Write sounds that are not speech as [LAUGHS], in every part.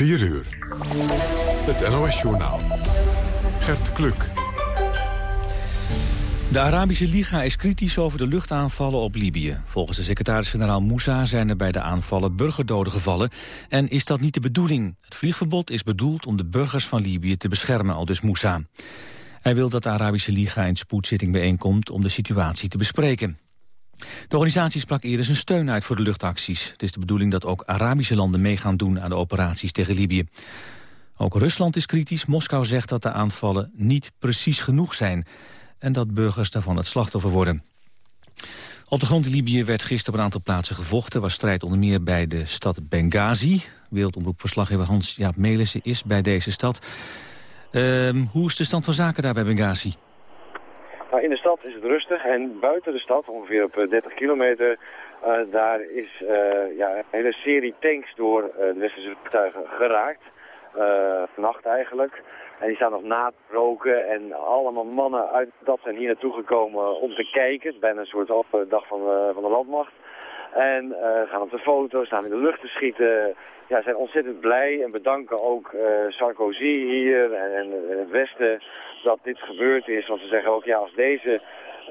4 uur. Het NOS-journaal. Gert Kluk. De Arabische Liga is kritisch over de luchtaanvallen op Libië. Volgens de secretaris-generaal Moussa zijn er bij de aanvallen burgerdoden gevallen. En is dat niet de bedoeling? Het vliegverbod is bedoeld om de burgers van Libië te beschermen, al dus Moussa. Hij wil dat de Arabische Liga in spoedzitting bijeenkomt om de situatie te bespreken. De organisatie sprak eerder zijn steun uit voor de luchtacties. Het is de bedoeling dat ook Arabische landen meegaan doen aan de operaties tegen Libië. Ook Rusland is kritisch. Moskou zegt dat de aanvallen niet precies genoeg zijn... en dat burgers daarvan het slachtoffer worden. Op de grond in Libië werd gisteren op een aantal plaatsen gevochten. was strijd onder meer bij de stad Benghazi. Wereldomroepverslaggever Hans-Jaap Melissen is bij deze stad. Uh, hoe is de stand van zaken daar bij Benghazi? Nou, in de stad is het rustig en buiten de stad, ongeveer op 30 eh, kilometer, uh, daar is uh, ja, een hele serie tanks door de westerse vliegtuigen geraakt. vannacht eigenlijk. En die staan nog na te roken en allemaal mannen uit dat zijn hier naartoe gekomen om te kijken. Het is bijna een soort dag van, van de landmacht. En gaan op de foto, staan in de lucht te schieten. Ja, zijn ontzettend blij en bedanken ook Sarkozy hier en, het Westen dat dit gebeurd is. Want ze zeggen ook, ja, als deze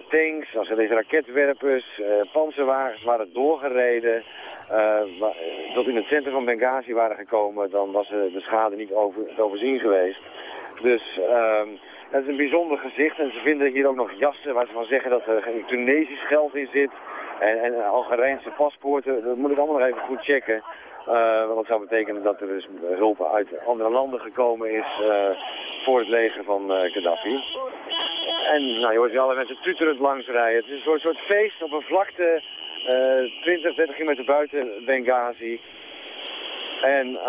tanks, als deze raketwerpers, uh, panzerwagens waren doorgereden... Uh, tot in het centrum van Benghazi waren gekomen, dan was uh, de schade niet over, overzien geweest. Dus uh, het is een bijzonder gezicht en ze vinden hier ook nog jassen waar ze van zeggen dat er Tunesisch geld in zit. En, en Algerijnse paspoorten, dat moet ik allemaal nog even goed checken. Uh, want dat zou betekenen dat er dus hulp uit andere landen gekomen is uh, voor het leger van uh, Gaddafi. En nou, je hoort alle mensen tuterend langs rijden. Het is een soort, feest op een vlakte 20, 30 kilometer buiten Benghazi. En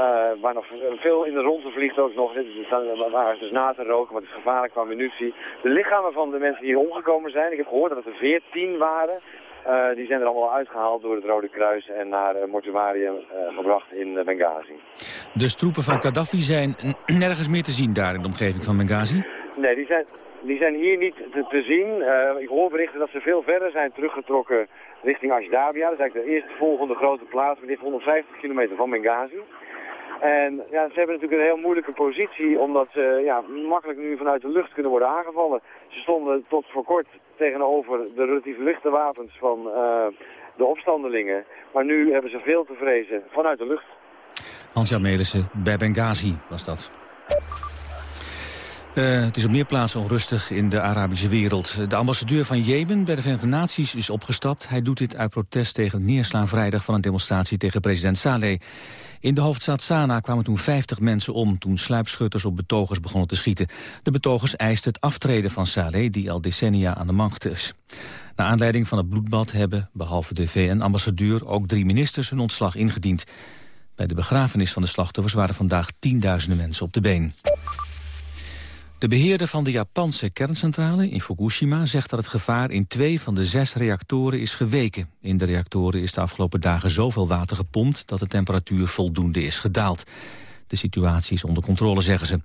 waar nog veel in de ronde vliegt ook nog, waar dus na te roken, maar het is gevaarlijk qua munitie. De lichamen van de mensen die hier omgekomen zijn, ik heb gehoord dat het er 14 waren. Uh, die zijn er allemaal uitgehaald door het Rode Kruis en naar uh, mortuarium uh, gebracht in Benghazi. Dus troepen van Gaddafi zijn nergens meer te zien daar in de omgeving van Benghazi? Nee, die zijn, die zijn hier niet te, te zien. ik hoor berichten dat ze veel verder zijn teruggetrokken richting Ashdabia. Dat is eigenlijk de eerste volgende grote plaats, ligt 150 kilometer van Benghazi. En ja, ze hebben natuurlijk een heel moeilijke positie, omdat ze ja, makkelijk nu vanuit de lucht kunnen worden aangevallen. Ze stonden tot voor kort tegenover de relatief lichte wapens van uh, de opstandelingen. Maar nu hebben ze veel te vrezen vanuit de lucht. Hans-Jan Melissen, bij Benghazi was dat. Uh, het is op meer plaatsen onrustig in de Arabische wereld. De ambassadeur van Jemen bij de Verenigde Naties is opgestapt. Hij doet dit uit protest tegen het neerslaan vrijdag van een demonstratie tegen president Saleh. In de hoofdstad Sanaa kwamen toen 50 mensen om... toen sluipschutters op betogers begonnen te schieten. De betogers eisten het aftreden van Saleh, die al decennia aan de macht is. Na aanleiding van het bloedbad hebben, behalve de VN-ambassadeur... ook drie ministers hun ontslag ingediend. Bij de begrafenis van de slachtoffers waren vandaag tienduizenden mensen op de been. De beheerder van de Japanse kerncentrale in Fukushima zegt dat het gevaar in twee van de zes reactoren is geweken. In de reactoren is de afgelopen dagen zoveel water gepompt dat de temperatuur voldoende is gedaald. De situatie is onder controle, zeggen ze.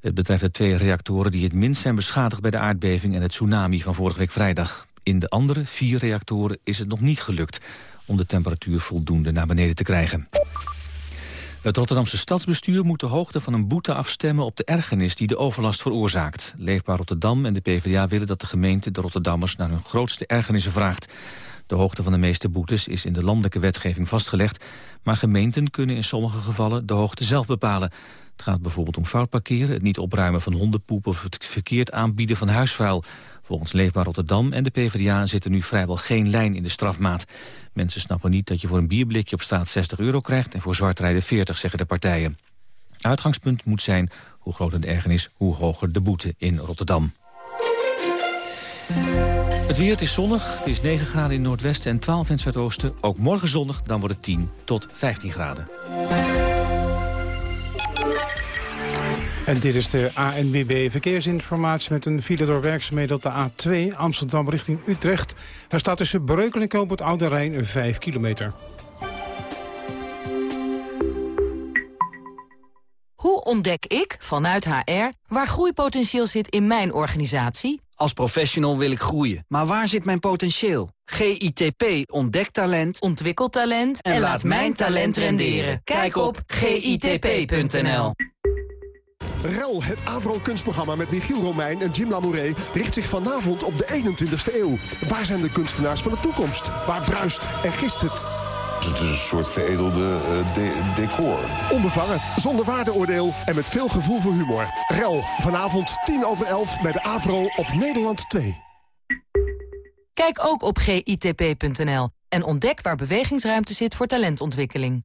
Het betreft de twee reactoren die het minst zijn beschadigd bij de aardbeving en het tsunami van vorige week vrijdag. In de andere vier reactoren is het nog niet gelukt om de temperatuur voldoende naar beneden te krijgen. Het Rotterdamse stadsbestuur moet de hoogte van een boete afstemmen op de ergernis die de overlast veroorzaakt. Leefbaar Rotterdam en de PvdA willen dat de gemeente de Rotterdammers naar hun grootste ergernissen vraagt. De hoogte van de meeste boetes is in de landelijke wetgeving vastgelegd, maar gemeenten kunnen in sommige gevallen de hoogte zelf bepalen. Het gaat bijvoorbeeld om foutparkeren, het niet opruimen van hondenpoep of het verkeerd aanbieden van huisvuil. Volgens Leefbaar Rotterdam en de PvdA zit er nu vrijwel geen lijn in de strafmaat. Mensen snappen niet dat je voor een bierblikje op straat 60 euro krijgt... en voor zwartrijden 40, zeggen de partijen. Uitgangspunt moet zijn, hoe groter de ergernis, hoe hoger de boete in Rotterdam. Het weer, is zonnig. Het is 9 graden in het noordwesten en 12 in het zuidoosten. Ook morgen zonnig, dan wordt het 10 tot 15 graden. En dit is de ANWB Verkeersinformatie met een file door werkzaamheden op de A2 Amsterdam richting Utrecht. Daar staat tussen Breukelen en op het Oude Rijn 5 kilometer. Hoe ontdek ik, vanuit HR, waar groeipotentieel zit in mijn organisatie? Als professional wil ik groeien, maar waar zit mijn potentieel? GITP ontdekt talent, ontwikkelt talent en, laat mijn talent renderen. Kijk op gitp.nl. REL, het Avro-kunstprogramma met Michiel Romein en Jim Lamouret... richt zich vanavond op de 21ste eeuw. Waar zijn de kunstenaars van de toekomst? Waar bruist en gist het? Het is een soort veredelde uh, decor. Onbevangen, zonder waardeoordeel en met veel gevoel voor humor. REL, vanavond 10 over 11 bij de Avro op Nederland 2. Kijk ook op gitp.nl en ontdek waar bewegingsruimte zit voor talentontwikkeling.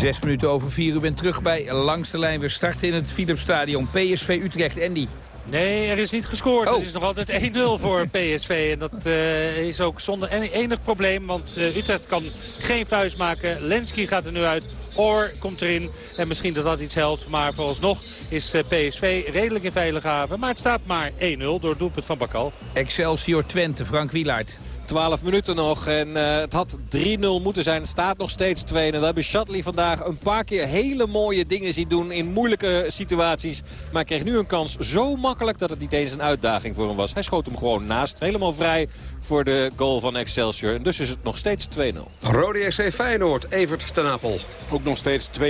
Zes minuten over vier. U bent terug bij Langs de Lijn. We starten in het Philipsstadion. PSV Utrecht. Andy. Nee, er is niet gescoord. Oh. Het is nog altijd 1-0 voor [LAUGHS] PSV. En dat uh, is ook zonder enig probleem. Want uh, Utrecht kan geen vuist maken. Lenski gaat er nu uit. Oor komt erin. En misschien dat dat iets helpt. Maar vooralsnog is uh, PSV redelijk in veilige haven. Maar het staat maar 1-0 door het doelpunt van Bakal. Excelsior Twente. Frank Wielaert. 12 minuten nog en uh, het had 3-0 moeten zijn. Het staat nog steeds 2-0. We hebben Shatley vandaag een paar keer hele mooie dingen zien doen in moeilijke situaties. Maar kreeg nu een kans zo makkelijk dat het niet eens een uitdaging voor hem was. Hij schoot hem gewoon naast. Helemaal vrij voor de goal van Excelsior. En dus is het nog steeds 2-0. Rode SC Feyenoord, Evert ten Apel. Ook nog steeds 2-0.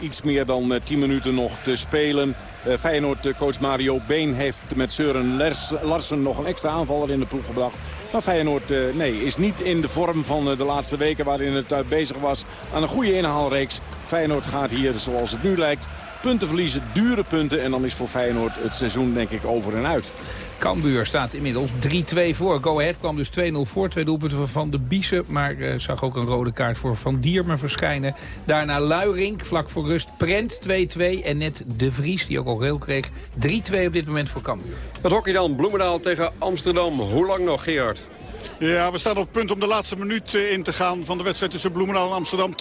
Iets meer dan 10 minuten nog te spelen. Uh, Feyenoord, coach Mario Been heeft met Søren Larsen nog een extra aanvaller in de ploeg gebracht. Maar Feyenoord uh, nee, is niet in de vorm van uh, de laatste weken waarin het uh, bezig was aan een goede inhaalreeks. Feyenoord gaat hier, zoals het nu lijkt, punten verliezen, dure punten. En dan is voor Feyenoord het seizoen denk ik over en uit. Cambuur staat inmiddels 3-2 voor. Go Ahead kwam dus 2-0 voor. Twee doelpunten van de Biesen. Maar uh, zag ook een rode kaart voor Van Diermen verschijnen. Daarna Luirink, vlak voor rust. Prent 2-2. En net De Vries, die ook al geel kreeg. 3-2 op dit moment voor Cambuur. Het hockey dan. Bloemendaal tegen Amsterdam. Hoe lang nog, Gerard? Ja, we staan op punt om de laatste minuut in te gaan van de wedstrijd tussen Bloemendaal en Amsterdam.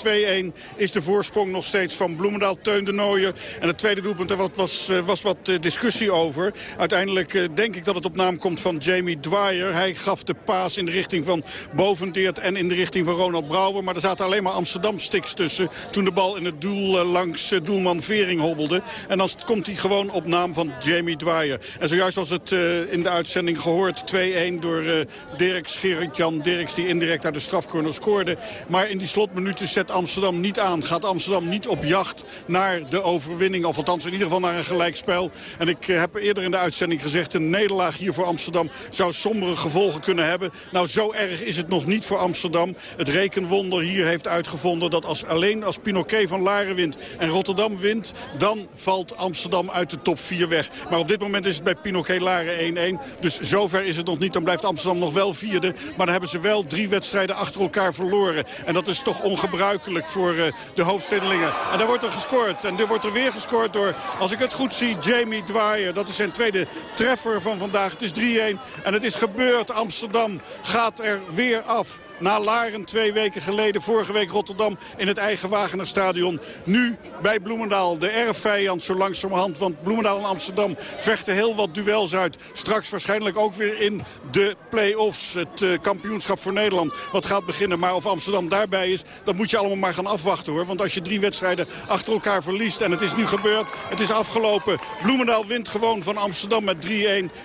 2-1 is de voorsprong nog steeds van Bloemendaal, Teun de Nooijer. En het tweede doelpunt, daar was, was wat discussie over. Uiteindelijk denk ik dat het op naam komt van Jamie Dwyer. Hij gaf de paas in de richting van Bovendeert en in de richting van Ronald Brouwer. Maar er zaten alleen maar Amsterdam-sticks tussen toen de bal in het doel langs doelman Vering hobbelde. En dan komt hij gewoon op naam van Jamie Dwyer. En zojuist was het in de uitzending gehoord 2-1 door Dirk Gerrit-Jan Dirks die indirect uit de strafcorner scoorde. Maar in die slotminuten zet Amsterdam niet aan. Gaat Amsterdam niet op jacht naar de overwinning. Of althans in ieder geval naar een gelijkspel. En ik heb eerder in de uitzending gezegd... een nederlaag hier voor Amsterdam zou sombere gevolgen kunnen hebben. Nou, zo erg is het nog niet voor Amsterdam. Het rekenwonder hier heeft uitgevonden dat als, alleen als Pinoquet van Laren wint... en Rotterdam wint, dan valt Amsterdam uit de top 4 weg. Maar op dit moment is het bij Pinoquet Laren 1-1. Dus zover is het nog niet. Dan blijft Amsterdam nog wel vierde. Maar dan hebben ze wel drie wedstrijden achter elkaar verloren. En dat is toch ongebruikelijk voor uh, de hoofdstedelingen. En daar wordt er gescoord. En er wordt er weer gescoord door, als ik het goed zie, Jamie Dwyer. Dat is zijn tweede treffer van vandaag. Het is 3-1 en het is gebeurd. Amsterdam gaat er weer af. Na Laren twee weken geleden, vorige week Rotterdam in het eigen Wagenerstadion. Nu bij Bloemendaal, de erfvijand zo langzamerhand. Want Bloemendaal en Amsterdam vechten heel wat duels uit. Straks waarschijnlijk ook weer in de play-offs. Het uh, kampioenschap voor Nederland wat gaat beginnen. Maar of Amsterdam daarbij is, dat moet je allemaal maar gaan afwachten hoor. Want als je drie wedstrijden achter elkaar verliest en het is nu gebeurd, het is afgelopen. Bloemendaal wint gewoon van Amsterdam met 3-1.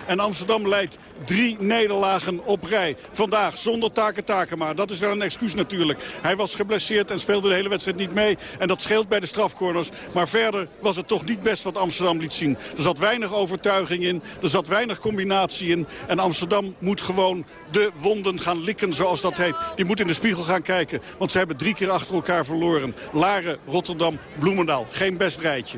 En Amsterdam leidt drie nederlagen op rij. Vandaag zonder taken taken maar. Dat is wel een excuus natuurlijk. Hij was geblesseerd en speelde de hele wedstrijd niet mee. En dat scheelt bij de strafcorners. Maar verder was het toch niet best wat Amsterdam liet zien. Er zat weinig overtuiging in. Er zat weinig combinatie in. En Amsterdam moet gewoon de wonden gaan likken, zoals dat heet. Die moet in de spiegel gaan kijken. Want ze hebben drie keer achter elkaar verloren. Laren, Rotterdam, Bloemendaal. Geen best rijtje.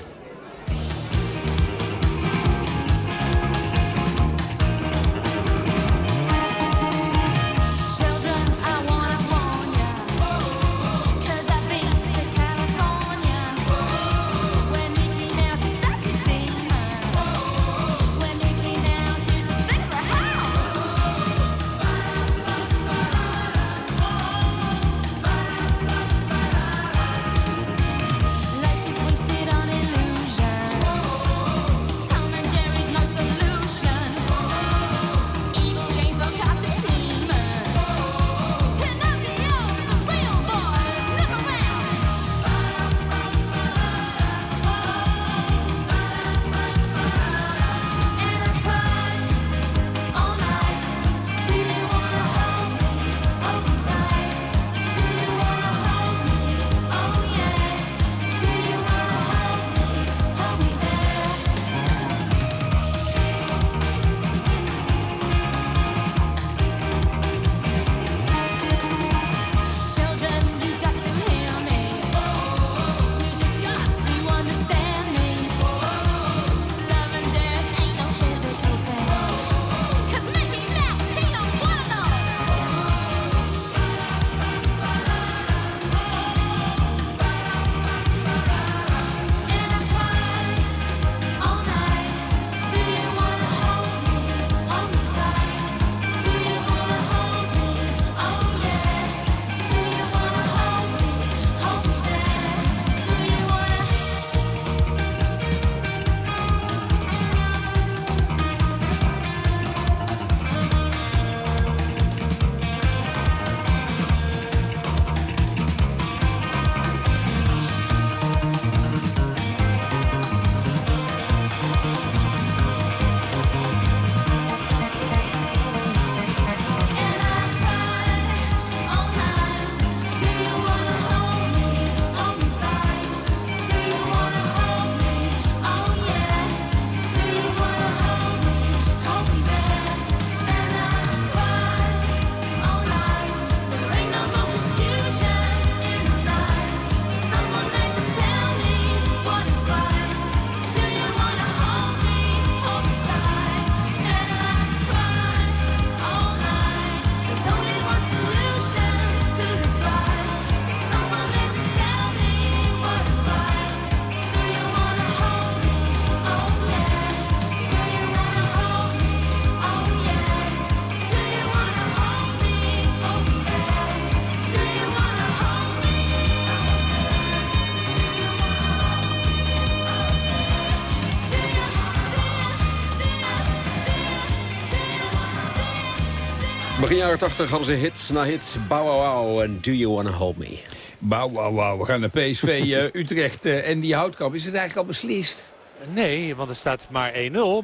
Begin jaren 80 hadden ze hit na hit. Bow wow wow en Do You Wanna Hold Me. Bow wow wow. We gaan naar PSV uh, [LAUGHS] Utrecht uh, en die houtkamp. Is het eigenlijk al beslist? Nee, want het staat maar 1-0.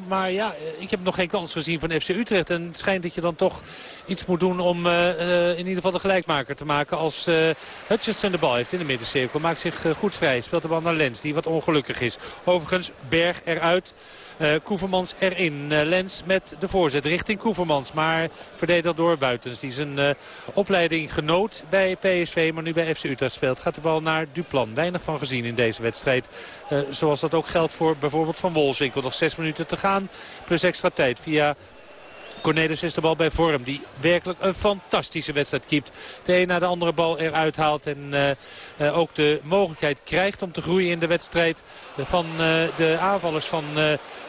Maar ja, ik heb nog geen kans gezien van FC Utrecht. En het schijnt dat je dan toch iets moet doen om uh, uh, in ieder geval de gelijkmaker te maken. Als Hutchinson de bal heeft in de middencirkel. Maakt zich goed vrij. Speelt de bal naar Lens, die wat ongelukkig is. Overigens, Berg eruit. Uh, Koevermans erin. Lens met de voorzet richting Koevermans. Maar verdedigd door Buitens. Die zijn opleiding genoot bij PSV. Maar nu bij FC Utrecht speelt. Gaat de bal naar Duplan. Weinig van gezien in deze wedstrijd. zoals dat ook geldt voor bijvoorbeeld Van Wolfswinkel. Nog zes minuten te gaan. Plus extra tijd via Cornelis is de bal bij vorm. Die werkelijk een fantastische wedstrijd keept. De een na de andere bal eruit haalt. En uh, uh, ook de mogelijkheid krijgt om te groeien in de wedstrijd. Van uh, de aanvallers van...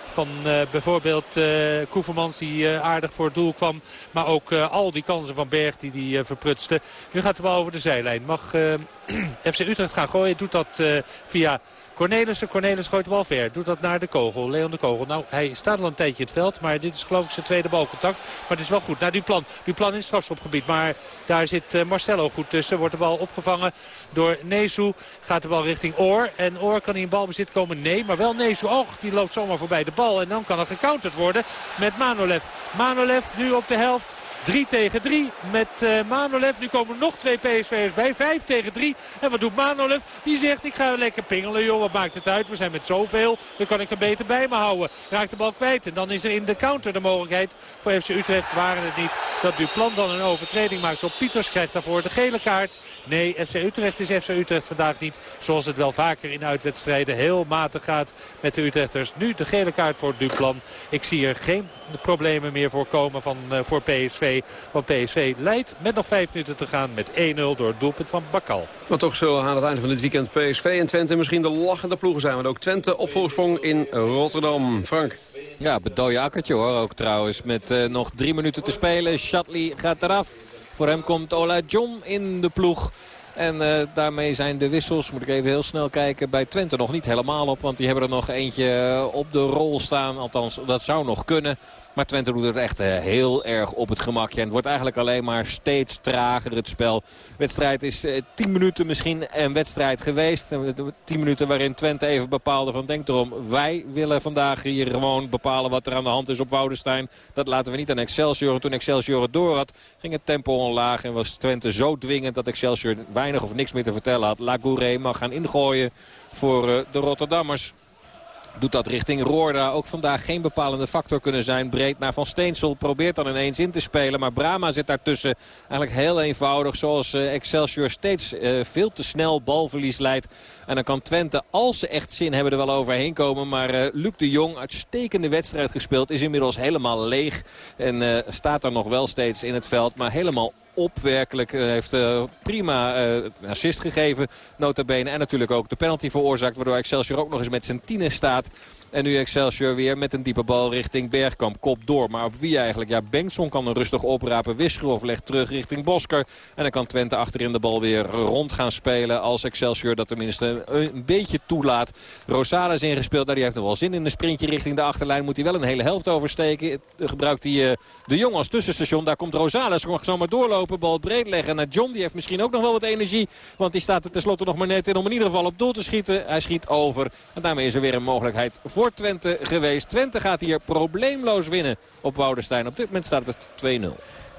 Van bijvoorbeeld Koevermans die aardig voor het doel kwam. Maar ook al die kansen van Berg die die verprutste. Nu gaat de bal over de zijlijn. Mag [CLEARS THROAT] FC Utrecht gaan gooien. Doet dat via Cornelissen. Cornelis gooit de bal ver. Doet dat naar de kogel. Leon de kogel. Nou, hij staat al een tijdje in het veld. Maar dit is geloof ik zijn tweede balcontact. Maar het is wel goed. Naar Duplan. Duplan in het strafschopgebied. Maar daar zit uh, Marcelo goed tussen. Wordt de bal opgevangen door Nezu. Gaat de bal richting Oor. En Oor kan hij in balbezit komen? Nee. Maar wel Nezu. Och, die loopt zomaar voorbij de bal. En dan kan er gecounterd worden met Manolev. Manolev nu op de helft 3 tegen 3 met uh, Manolev. Nu komen nog twee PSV'ers bij. 5 tegen 3. En wat doet Manolev? Die zegt ik ga lekker pingelen joh. Wat maakt het uit? We zijn met zoveel. Dan kan ik er beter bij me houden. Raakt de bal kwijt. En dan is er in de counter de mogelijkheid voor FC Utrecht. Waren het niet dat Duplan dan een overtreding maakt op Pieters. Krijgt daarvoor de gele kaart. Nee, FC Utrecht is FC Utrecht vandaag niet. Zoals het wel vaker in uitwedstrijden heel matig gaat met de Utrechters. Nu de gele kaart voor Duplan. Ik zie er geen problemen meer voorkomen van, uh, voor PSV. Want PSV leidt met nog vijf minuten te gaan met 1-0 door het doelpunt van Bakal. Maar toch zullen aan het einde van dit weekend PSV en Twente misschien de lachende ploegen zijn. Want ook Twente op voorsprong in Rotterdam. Frank. Ja, bedooie akkertje hoor ook trouwens. Met uh, nog drie minuten te spelen. Shatley gaat eraf. Voor hem komt Ola John in de ploeg. En uh, daarmee zijn de wissels, moet ik even heel snel kijken, bij Twente nog niet helemaal op. Want die hebben er nog eentje op de rol staan. Althans, dat zou nog kunnen. Maar Twente doet het echt uh, heel erg op het gemakje. En het wordt eigenlijk alleen maar steeds trager het spel. De wedstrijd is uh, 10 minuten misschien een wedstrijd geweest. 10 minuten waarin Twente even bepaalde van denk erom. Wij willen vandaag hier gewoon bepalen wat er aan de hand is op Woudenstein. Dat laten we niet aan Excelsior. En toen Excelsior het door had ging het tempo onlaag. En was Twente zo dwingend dat Excelsior weinig of niks meer te vertellen had. Lagouré mag gaan ingooien voor uh, de Rotterdammers. Doet dat richting Roorda. Ook vandaag geen bepalende factor kunnen zijn. Breed naar Van Steensel. Probeert dan ineens in te spelen. Maar Brama zit daartussen. Eigenlijk heel eenvoudig. Zoals Excelsior steeds uh, veel te snel balverlies leidt. En dan kan Twente, als ze echt zin hebben, er wel overheen komen. Maar uh, Luc de Jong, uitstekende wedstrijd gespeeld. Is inmiddels helemaal leeg. En staat er nog wel steeds in het veld. Maar helemaal op werkelijk. Uh, heeft uh, prima uh, assist gegeven, nota bene. En natuurlijk ook de penalty veroorzaakt. Waardoor Excelsior ook nog eens met zijn tienen staat. En nu Excelsior weer met een diepe bal richting Bergkamp. Kop door. Maar op wie eigenlijk? Ja, Bengtson kan er rustig oprapen. Wisgerov legt terug richting Bosker. En dan kan Twente achterin de bal weer rond gaan spelen. Als Excelsior dat tenminste een beetje toelaat. Rosales ingespeeld. Nou, die heeft nog wel zin in een sprintje richting de achterlijn. Moet hij wel een hele helft oversteken. Gebruikt hij uh, de Jong als tussenstation. Daar komt Rosales. Mag zomaar doorlopen. Bal breed leggen naar John. Die heeft misschien ook nog wel wat energie. Want die staat er tenslotte nog maar net in om in ieder geval op doel te schieten. Hij schiet over. En daarmee is er weer een mogelijkheid voor Twente geweest. Twente gaat hier probleemloos winnen op Woudenstein. Op dit moment staat het 2-0.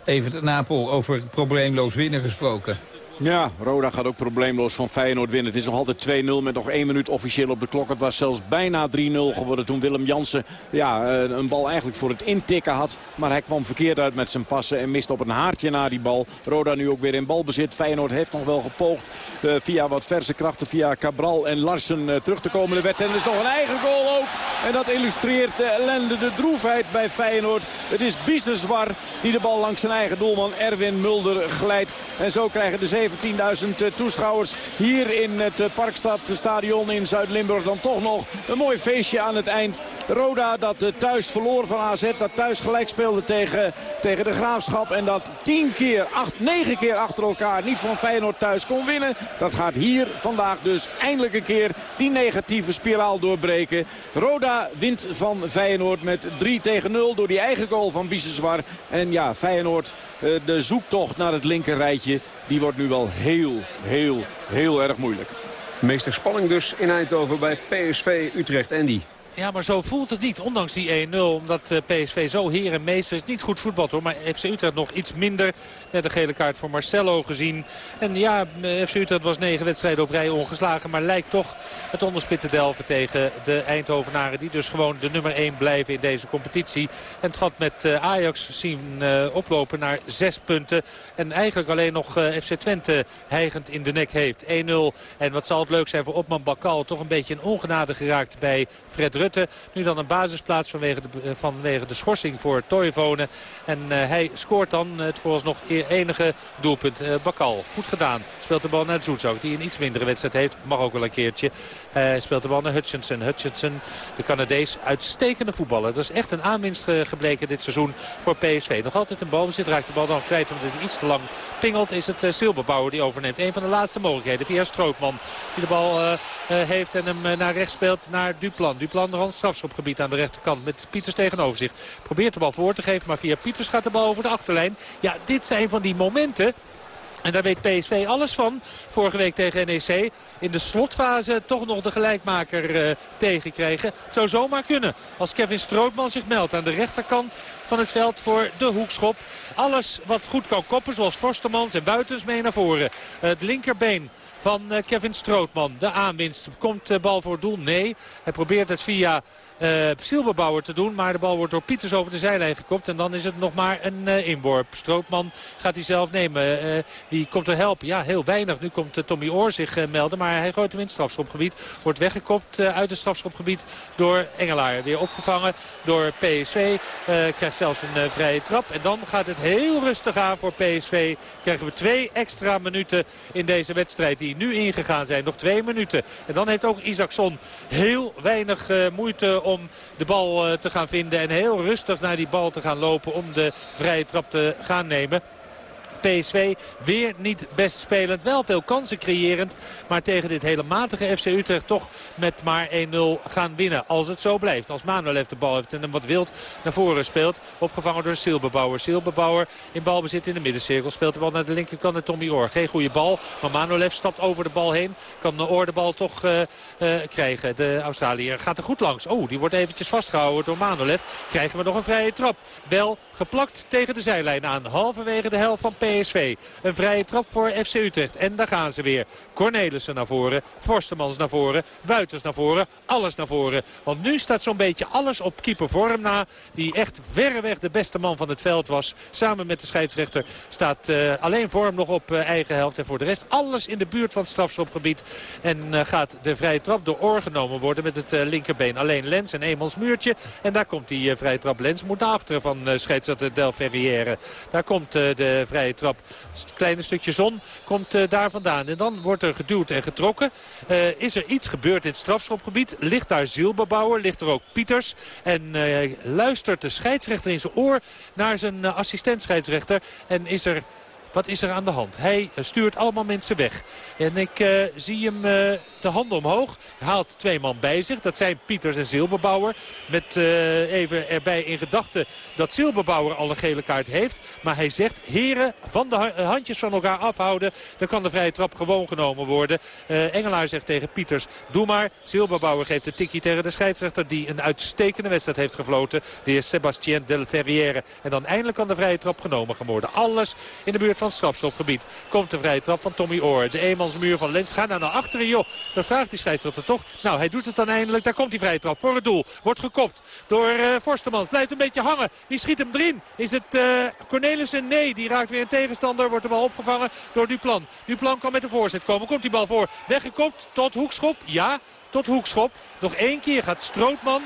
Even Napel over probleemloos winnen gesproken. Ja, Roda gaat ook probleemloos van Feyenoord winnen. Het is nog altijd 2-0 met nog één minuut officieel op de klok. Het was zelfs bijna 3-0 geworden toen Willem Jansen ja, een bal eigenlijk voor het intikken had. Maar hij kwam verkeerd uit met zijn passen en miste op een haartje na die bal. Roda nu ook weer in balbezit. Feyenoord heeft nog wel gepoogd uh, via wat verse krachten via Cabral en Larsen uh, terug te komen de wedstrijd. Is nog een eigen goal ook. En dat illustreert de ellende, de droefheid bij Feyenoord. Het is Biseswar die de bal langs zijn eigen doelman Erwin Mulder glijdt. En zo krijgen de zeven 17.000 toeschouwers hier in het Parkstadstadion in Zuid-Limburg. Dan toch nog een mooi feestje aan het eind. Roda dat thuis verloor van AZ. Dat thuis gelijk speelde tegen, tegen de Graafschap. En dat tien keer, acht, negen keer achter elkaar niet van Feyenoord thuis kon winnen. Dat gaat hier vandaag dus eindelijk een keer die negatieve spiraal doorbreken. Roda wint van Feyenoord met 3 tegen 0 door die eigen goal van Biseswar. En ja, Feyenoord, eh, de zoektocht naar het linkerrijtje, die wordt nu wel heel, heel, heel erg moeilijk. Meester spanning dus in Eindhoven bij PSV Utrecht. Andy. Ja, maar zo voelt het niet. Ondanks die 1-0. Omdat eh, PSV zo heer en meester is. Niet goed voetbal hoor. Maar FC Utrecht nog iets minder. Net de gele kaart voor Marcelo gezien. En ja, eh, FC Utrecht was negen wedstrijden op rij ongeslagen. Maar lijkt toch het onderspit te delven tegen de Eindhovenaren. Die dus gewoon de nummer 1 blijven in deze competitie. En het gaat met eh, Ajax zien oplopen naar zes punten. En eigenlijk alleen nog FC Twente heigend in de nek heeft. 1-0. En wat zal het leuk zijn voor Opman Bakal. Toch een beetje een ongenade geraakt bij Fred Rutte. Nu dan een basisplaats vanwege de, eh, vanwege de schorsing voor Toivonen. En uh, hij scoort dan het vooralsnog e-, enige doelpunt. Uh, Bakal, goed gedaan. Speelt de bal naar Zoetzak, die een iets mindere wedstrijd heeft. Mag ook wel een keertje. Uh, speelt de bal naar Hutchinson. Hutchinson, de Canadees, uitstekende voetballer. Dat is echt een aanwinst gebleken dit seizoen voor PSV. Nog altijd een balbezit, raakt de bal dan kwijt omdat hij iets te lang pingelt. Is het Silberbouwer die overneemt. Een van de laatste mogelijkheden via Strootman. Die de bal heeft en hem naar rechts speelt naar Duplan. Duplan rand strafschopgebied aan de rechterkant. Met Pieters tegenover zich. Probeert de bal voor te geven. Maar via Pieters gaat de bal over de achterlijn. Ja, dit zijn van die momenten en daar weet PSV alles van. Vorige week tegen NEC. In de slotfase toch nog de gelijkmaker uh, tegenkrijgen. Het zou zomaar kunnen. Als Kevin Strootman zich meldt aan de rechterkant van het veld voor de hoekschop. Alles wat goed kan koppen zoals Forstermans en Buitens mee naar voren. het linkerbeen van eh, Kevin Strootman. De aanwinst. Komt de bal voor doel? Nee. Hij probeert het via uh, te doen. Maar de bal wordt door Pieters over de zijlijn gekopt. En dan is het nog maar een uh, inworp. Strootman gaat hij zelf nemen. Uh, wie komt er helpen? Ja, heel weinig. Nu komt Tommy Oor zich melden. Maar hij gooit hem in het strafschopgebied. Wordt weggekopt uit het strafschopgebied door Engelaar. Weer opgevangen door PSV. krijgt zelfs een vrije trap. En dan gaat het heel rustig aan voor PSV. Krijgen we twee extra minuten in deze wedstrijd die nu ingegaan zijn. Nog twee minuten. En dan heeft ook Isaacson heel weinig moeite om de bal eh, te gaan vinden. En heel rustig naar die bal te gaan lopen om de vrije trap te gaan nemen. PSV weer niet best spelend. Wel veel kansen creërend. Maar tegen dit hele matige FC Utrecht toch met maar 1-0 gaan winnen. Als het zo blijft. Als Manuel de bal heeft en hem wat wild naar voren speelt. Opgevangen door Silberbouwer. Silberbouwer in balbezit in de middencirkel. Speelt de bal naar de linkerkant naar Tommy Oor. Geen goede bal. Maar Manuel stapt over de bal heen. Kan de Oor de bal toch uh, uh, krijgen. De Australiër gaat er goed langs. Oh, die wordt eventjes vastgehouden door Manuel. Krijgen we nog een vrije trap. Bel geplakt tegen de zijlijn aan. Halverwege de helft van PSV. PSV. Een vrije trap voor FC Utrecht. En daar gaan ze weer. Cornelissen naar voren. Forstemans naar voren. Buitens naar voren. Alles naar voren. Want nu staat zo'n beetje alles op keeper Vorm na. Die echt verreweg de beste man van het veld was. Samen met de scheidsrechter staat uh, alleen Vorm nog op uh, eigen helft. En voor de rest alles in de buurt van het strafschopgebied. En uh, gaat de vrije trap door Oor genomen worden met het linkerbeen. Alleen Lens en Emels muurtje. En daar komt die vrije trap. Lens moet naar achteren van scheidsrechter Del Ferrière. Daar komt de vrije trap. Het kleine stukje zon komt uh, daar vandaan. En dan wordt er geduwd en getrokken. Uh, is er iets gebeurd in het strafschopgebied? Ligt daar Zielbebouwer? Ligt er ook Pieters? En uh, luistert de scheidsrechter in zijn oor naar zijn assistent scheidsrechter. En is er wat is er aan de hand? Hij stuurt allemaal mensen weg. En ik uh, zie hem uh, de handen omhoog. Haalt twee man bij zich. Dat zijn Pieters en Zilberbouwer. Met even erbij in gedachten dat Zilberbouwer al een gele kaart heeft. Maar hij zegt, heren, van de handjes van elkaar afhouden. Dan kan de vrije trap gewoon genomen worden. Engelaar zegt tegen Pieters, doe maar. Zilberbouwer geeft de tikkie tegen de scheidsrechter. Die een uitstekende wedstrijd heeft gefloten. De heer Sebastien Del Ferrière. En dan eindelijk kan de vrije trap genomen gaan worden. Alles in de buurt van het strafschopgebied. Komt de vrije trap van Tommy Oor. De eenmansmuur van Lens. Gaat nou naar achteren, joh. Dan vraagt die scheidsrechter toch. Nou, hij doet het dan eindelijk. Daar komt die vrije trap voor het doel. Wordt gekopt door uh. Blijft een beetje hangen. Die schiet hem erin. Is het uh, Cornelissen? Nee, die raakt weer een tegenstander. Wordt de bal opgevangen door Duplan. Duplan kan met de voorzet komen. Komt die bal voor. Weggekopt tot hoekschop. Ja, tot hoekschop. Nog één keer gaat Strootman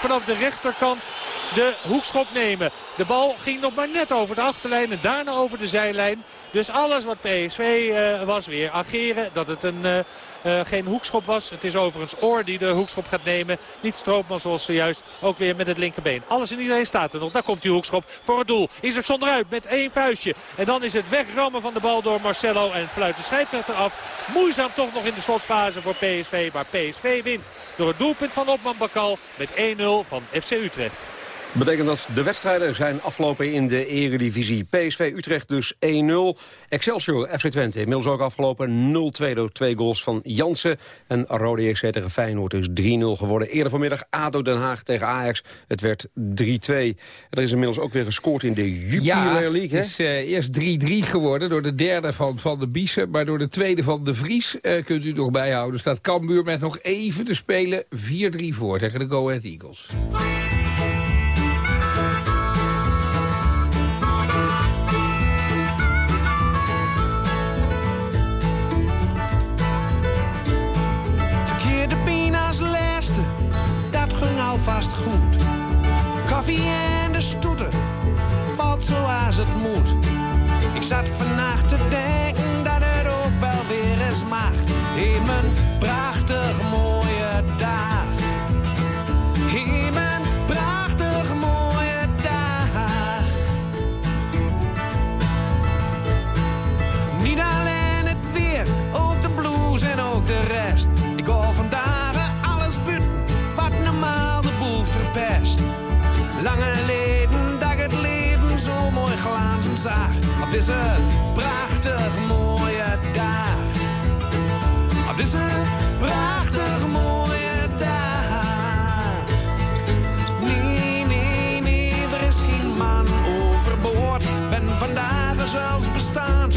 vanaf de rechterkant de hoekschop nemen. De bal ging nog maar net over de achterlijn en daarna over de zijlijn. Dus alles wat PSV uh, was weer ageren. Dat het een... Uh, uh, geen hoekschop was. Het is overigens Oor die de hoekschop gaat nemen. Niet Stroopman zoals zojuist. Ook weer met het linkerbeen. Alles en iedereen staat er nog. Daar komt die hoekschop voor het doel. Is er uit met één vuistje. En dan is het wegrammen van de bal door Marcelo. En fluit de scheidsrechter af. Moeizaam toch nog in de slotfase voor PSV. Maar PSV wint door het doelpunt van Opman Bakal met 1-0 van FC Utrecht betekent dat de wedstrijden zijn afgelopen in de eredivisie. PSV Utrecht dus 1-0. Excelsior FC Twente inmiddels ook afgelopen 0-2 door twee goals van Jansen. En Rode JC tegen Feyenoord is 3-0 geworden. Eerder vanmiddag ADO Den Haag tegen Ajax. Het werd 3-2. Er is inmiddels ook weer gescoord in de Jupiler League. Het is uh, eerst 3-3 geworden door de derde van Van de Biesen. Maar door de tweede van de Vries uh, kunt u nog bijhouden. Staat Cambuur met nog even te spelen 4-3 voor tegen de Go Ahead Eagles. Vast goed. Koffie en de stoeten, valt zoals het moet. Ik zat vannacht te denken dat het ook wel weer eens mag. In mijn prachtig zag. Op deze prachtig mooie dag. Op deze prachtig mooie dag. Nee, nee, nee, er is geen man overboord. Ben vandaag zelfs bestaan,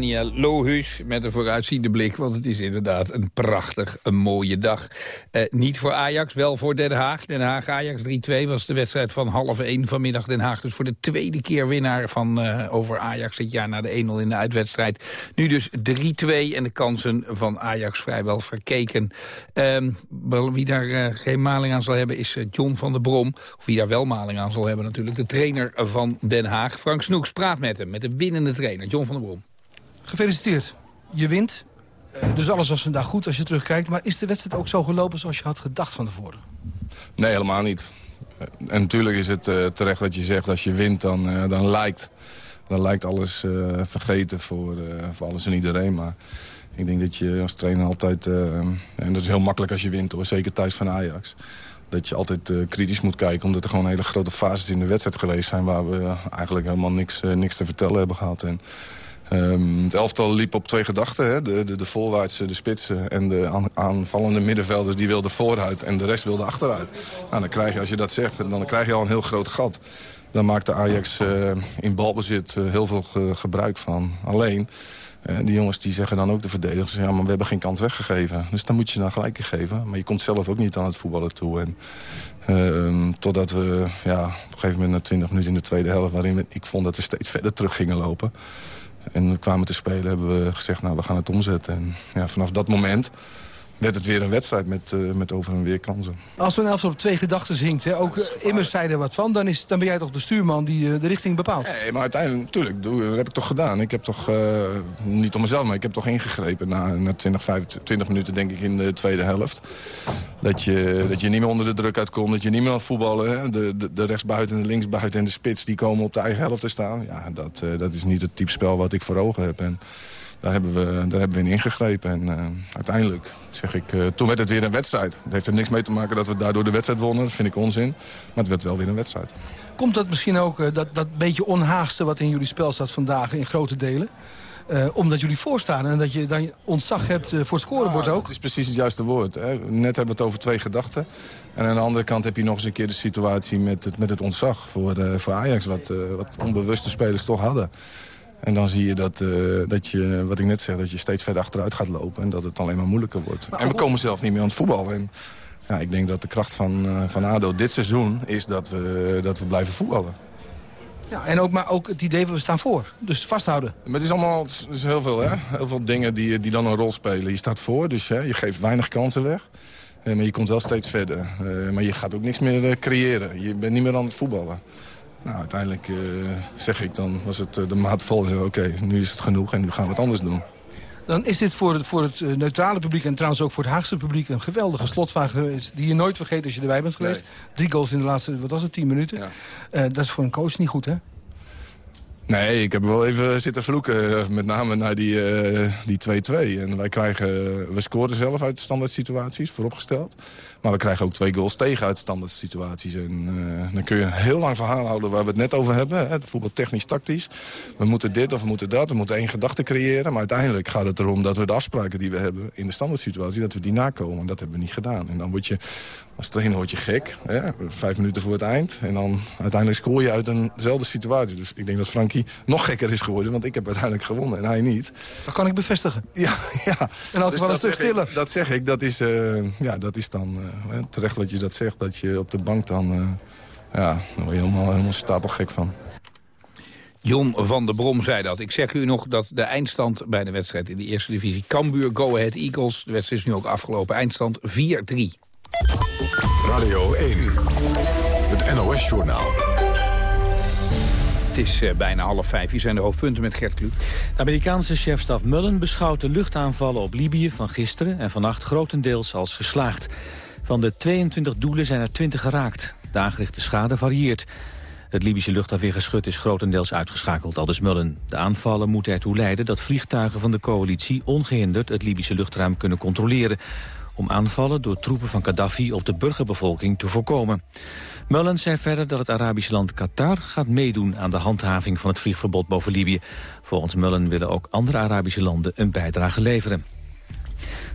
Daniel Lohuus met een vooruitziende blik. Want het is inderdaad een prachtig, een mooie dag. Eh, niet voor Ajax, wel voor Den Haag. Den Haag-Ajax 3-2 was de wedstrijd van half 1 vanmiddag. Den Haag dus voor de tweede keer winnaar van, uh, over Ajax dit jaar... na de 1-0 in de uitwedstrijd. Nu dus 3-2 en de kansen van Ajax vrijwel verkeken. Um, wie daar uh, geen maling aan zal hebben is eh, John van der Brom. Of wie daar wel maling aan zal hebben natuurlijk. De trainer van Den Haag. Frank Snoeks praat met hem, met de winnende trainer. John van der Brom. Gefeliciteerd. Je wint. Eh, dus alles was vandaag goed als je terugkijkt. Maar is de wedstrijd ook zo gelopen zoals je had gedacht van tevoren? Nee, helemaal niet. Eh, en natuurlijk is het uh, terecht wat je zegt. Als je wint, dan, dan, lijkt, dan lijkt alles vergeten voor, voor alles en iedereen. Maar ik denk dat je als trainer altijd... en dat is heel makkelijk als je wint, hoor. zeker thuis van Ajax. Dat je altijd kritisch moet kijken. Omdat er gewoon hele grote fases in de wedstrijd geweest zijn... waar we eigenlijk helemaal niks, niks te vertellen hebben gehad. En, Um, het elftal liep op twee gedachten. Hè? De, de, de voorwaartse, de spitsen en de aanvallende middenvelders... die wilden vooruit en de rest wilde achteruit. Nou, dan krijg je, als je dat zegt, dan krijg je al een heel groot gat. Daar maakte Ajax uh, in balbezit uh, heel veel ge gebruik van. Alleen, die jongens die zeggen dan ook de verdedigers... ja, maar we hebben geen kans weggegeven. Dus dan moet je dan gelijk geven. Maar je komt zelf ook niet aan het voetballen toe. En, ehm, totdat we ja, op een gegeven moment na 20 minuten in de tweede helft... waarin ik vond dat we steeds verder terug gingen lopen... En we kwamen te spelen, hebben we gezegd, nou, we gaan het omzetten. En ja, vanaf dat moment werd het weer een wedstrijd met, uh, met over- en weerkansen. Als zo'n elftal op twee gedachten hinkt, hè, ook uh, immers zei er wat van... Dan, is, dan ben jij toch de stuurman die uh, de richting bepaalt? Nee, maar uiteindelijk, natuurlijk, dat heb ik toch gedaan. Ik heb toch, niet om mezelf, maar ik heb toch ingegrepen... na, na 20, 25 minuten, denk ik, in de tweede helft. Dat je, dat je niet meer onder de druk uitkomt, dat je niet meer aan het voetballen... Hè. De, de, de rechtsbuiten, de linksbuiten en de spits, die komen op de eigen helft te staan. Ja, dat, dat is niet het type spel wat ik voor ogen heb. En, daar hebben we, daar hebben we in ingegrepen. En uh, uiteindelijk zeg ik, uh, toen werd het weer een wedstrijd. Het heeft er niks mee te maken dat we daardoor de wedstrijd wonnen. Dat vind ik onzin. Maar het werd wel weer een wedstrijd. Komt dat misschien ook, uh, dat, dat beetje onhaagste wat in jullie spel staat vandaag in grote delen? omdat jullie voorstaan en dat je dan ontzag hebt voor het scorebord ja, ook? Dat is precies het juiste woord. Hè. Net hebben we het over twee gedachten. En aan de andere kant heb je nog eens een keer de situatie met het, met het ontzag voor, voor Ajax. Wat, wat onbewuste spelers toch hadden. En dan zie je dat, uh, dat je, wat ik net zeg, dat je steeds verder achteruit gaat lopen. En dat het alleen maar moeilijker wordt. Maar en we komen zelf niet meer aan het voetbal. En ja, ik denk dat de kracht van, uh, van ADO dit seizoen is dat we, dat we blijven voetballen. Ja, en ook, maar ook het idee van we staan voor. Dus vasthouden. Maar het is allemaal het is heel veel, hè? Heel veel dingen die, die dan een rol spelen. Je staat voor, dus hè, je geeft weinig kansen weg. Uh, maar je komt wel steeds verder. maar je gaat ook niks meer creëren. Je bent niet meer aan het voetballen. Nou, uiteindelijk uh, zeg ik dan, was het uh, de maat vol. Oké, okay, nu is het genoeg en nu gaan we het anders doen. Dan is dit voor het, voor het neutrale publiek en trouwens ook voor het Haagse publiek... een geweldige slotvraag geweest die je nooit vergeet als je erbij bent geweest. Nee. Drie goals in de laatste, wat was het, tien minuten. Ja. Uh, dat is voor een coach niet goed, hè? Nee, ik heb wel even zitten vloeken. Met name naar die 2-2. Uh, en wij krijgen... We scoren zelf uit standaard situaties, vooropgesteld. Maar we krijgen ook twee goals tegen uit standaard situaties. En dan kun je een heel lang verhaal houden waar we het net over hebben. Hè, voetbal technisch-tactisch. We moeten dit of we moeten dat. We moeten één gedachte creëren. Maar uiteindelijk gaat het erom dat we de afspraken die we hebben... in de standaard situatie, dat we die nakomen. En dat hebben we niet gedaan. En dan word je als trainer word je gek. Hè? Vijf minuten voor het eind. En dan uiteindelijk scoor je uit eenzelfde situatie. Dus ik denk dat Frankie nog gekker is geworden. Want ik heb uiteindelijk gewonnen en hij niet. Dat kan ik bevestigen. [LAUGHS] Ja, ja. En ook dus wel een stuk stiller. Ik, dat zeg ik. Dat is, uh, ja, dat is dan uh, terecht wat je dat zegt. Dat je op de bank dan... Uh, ja, daar word je helemaal, helemaal stapelgek van. Jon van der Brom zei dat. Ik zeg u nog dat de eindstand bij de wedstrijd in de eerste divisie... Cambuur, Go Ahead Eagles, de wedstrijd is nu ook afgelopen. Eindstand 4-3. Radio 1, het NOS-journaal. Het is uh, bijna half vijf. Hier zijn de hoofdpunten met Gert Kluk. De Amerikaanse chefstaf Mullen beschouwt de luchtaanvallen op Libië van gisteren en vannacht grotendeels als geslaagd. Van de 22 doelen zijn er 20 geraakt. De aangerichte schade varieert. Het Libische luchtafweergeschut is grotendeels uitgeschakeld, aldus Mullen. De aanvallen moeten ertoe leiden dat vliegtuigen van de coalitie ongehinderd het Libische luchtruim kunnen controleren om aanvallen door troepen van Gaddafi op de burgerbevolking te voorkomen. Mullen zei verder dat het Arabische land Qatar gaat meedoen aan de handhaving van het vliegverbod boven Libië. Volgens Mullen willen ook andere Arabische landen een bijdrage leveren.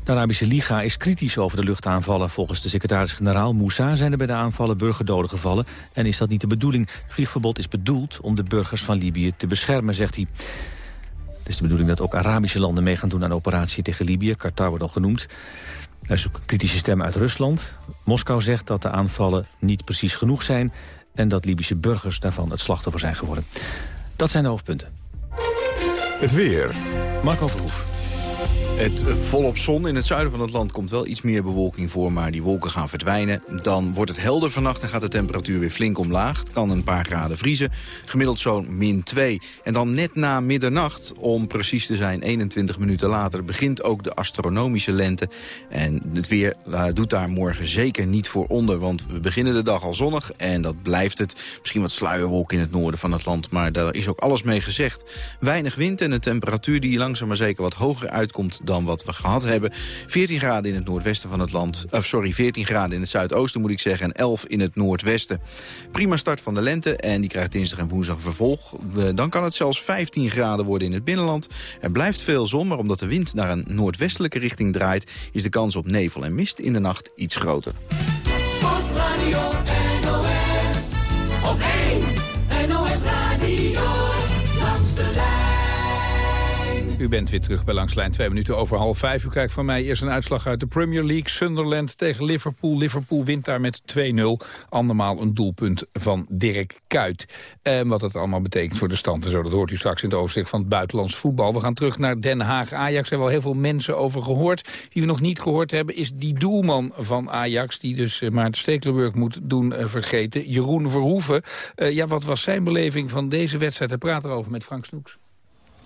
De Arabische Liga is kritisch over de luchtaanvallen. Volgens de secretaris-generaal Moussa zijn er bij de aanvallen burgerdoden gevallen. En is dat niet de bedoeling? Het vliegverbod is bedoeld om de burgers van Libië te beschermen, zegt hij. Het is de bedoeling dat ook Arabische landen mee gaan doen aan de operatie tegen Libië. Qatar wordt al genoemd. Er is ook een kritische stem uit Rusland. Moskou zegt dat de aanvallen niet precies genoeg zijn... en dat Libische burgers daarvan het slachtoffer zijn geworden. Dat zijn de hoofdpunten. Het weer. Marco Verhoef. Het volop zon in het zuiden van het land komt wel iets meer bewolking voor... maar die wolken gaan verdwijnen. Dan wordt het helder vannacht en gaat de temperatuur weer flink omlaag. Het kan een paar graden vriezen. Gemiddeld zo'n min 2. En dan net na middernacht, om precies te zijn 21 minuten later... begint ook de astronomische lente. En het weer uh, doet daar morgen zeker niet voor onder... want we beginnen de dag al zonnig en dat blijft het. Misschien wat sluierwolk in het noorden van het land... maar daar is ook alles mee gezegd. Weinig wind en een temperatuur die langzaam maar zeker wat hoger uitkomt dan wat we gehad hebben. 14 graden in het noordwesten van het land. Of sorry, 14 graden in het zuidoosten moet ik zeggen. En 11 in het noordwesten. Prima start van de lente en die krijgt dinsdag en woensdag vervolg. Dan kan het zelfs 15 graden worden in het binnenland. Er blijft veel zon, maar omdat de wind naar een noordwestelijke richting draait... is de kans op nevel en mist in de nacht iets groter. U bent weer terug bij Langslijn, twee minuten over half vijf. U kijkt van mij eerst een uitslag uit de Premier League. Sunderland tegen Liverpool. Liverpool wint daar met 2-0. Andermaal een doelpunt van Dirk Kuyt. En wat dat allemaal betekent voor de stand en zo, dat hoort u straks in het overzicht van het buitenlands voetbal. We gaan terug naar Den Haag. Ajax hebben wel heel veel mensen over gehoord. Die we nog niet gehoord hebben is die doelman van Ajax, die dus uh, Maarten Stekelenburg moet doen uh, vergeten. Jeroen Verhoeven. Uh, ja, wat was zijn beleving van deze wedstrijd? Hij praat erover met Frank Snoeks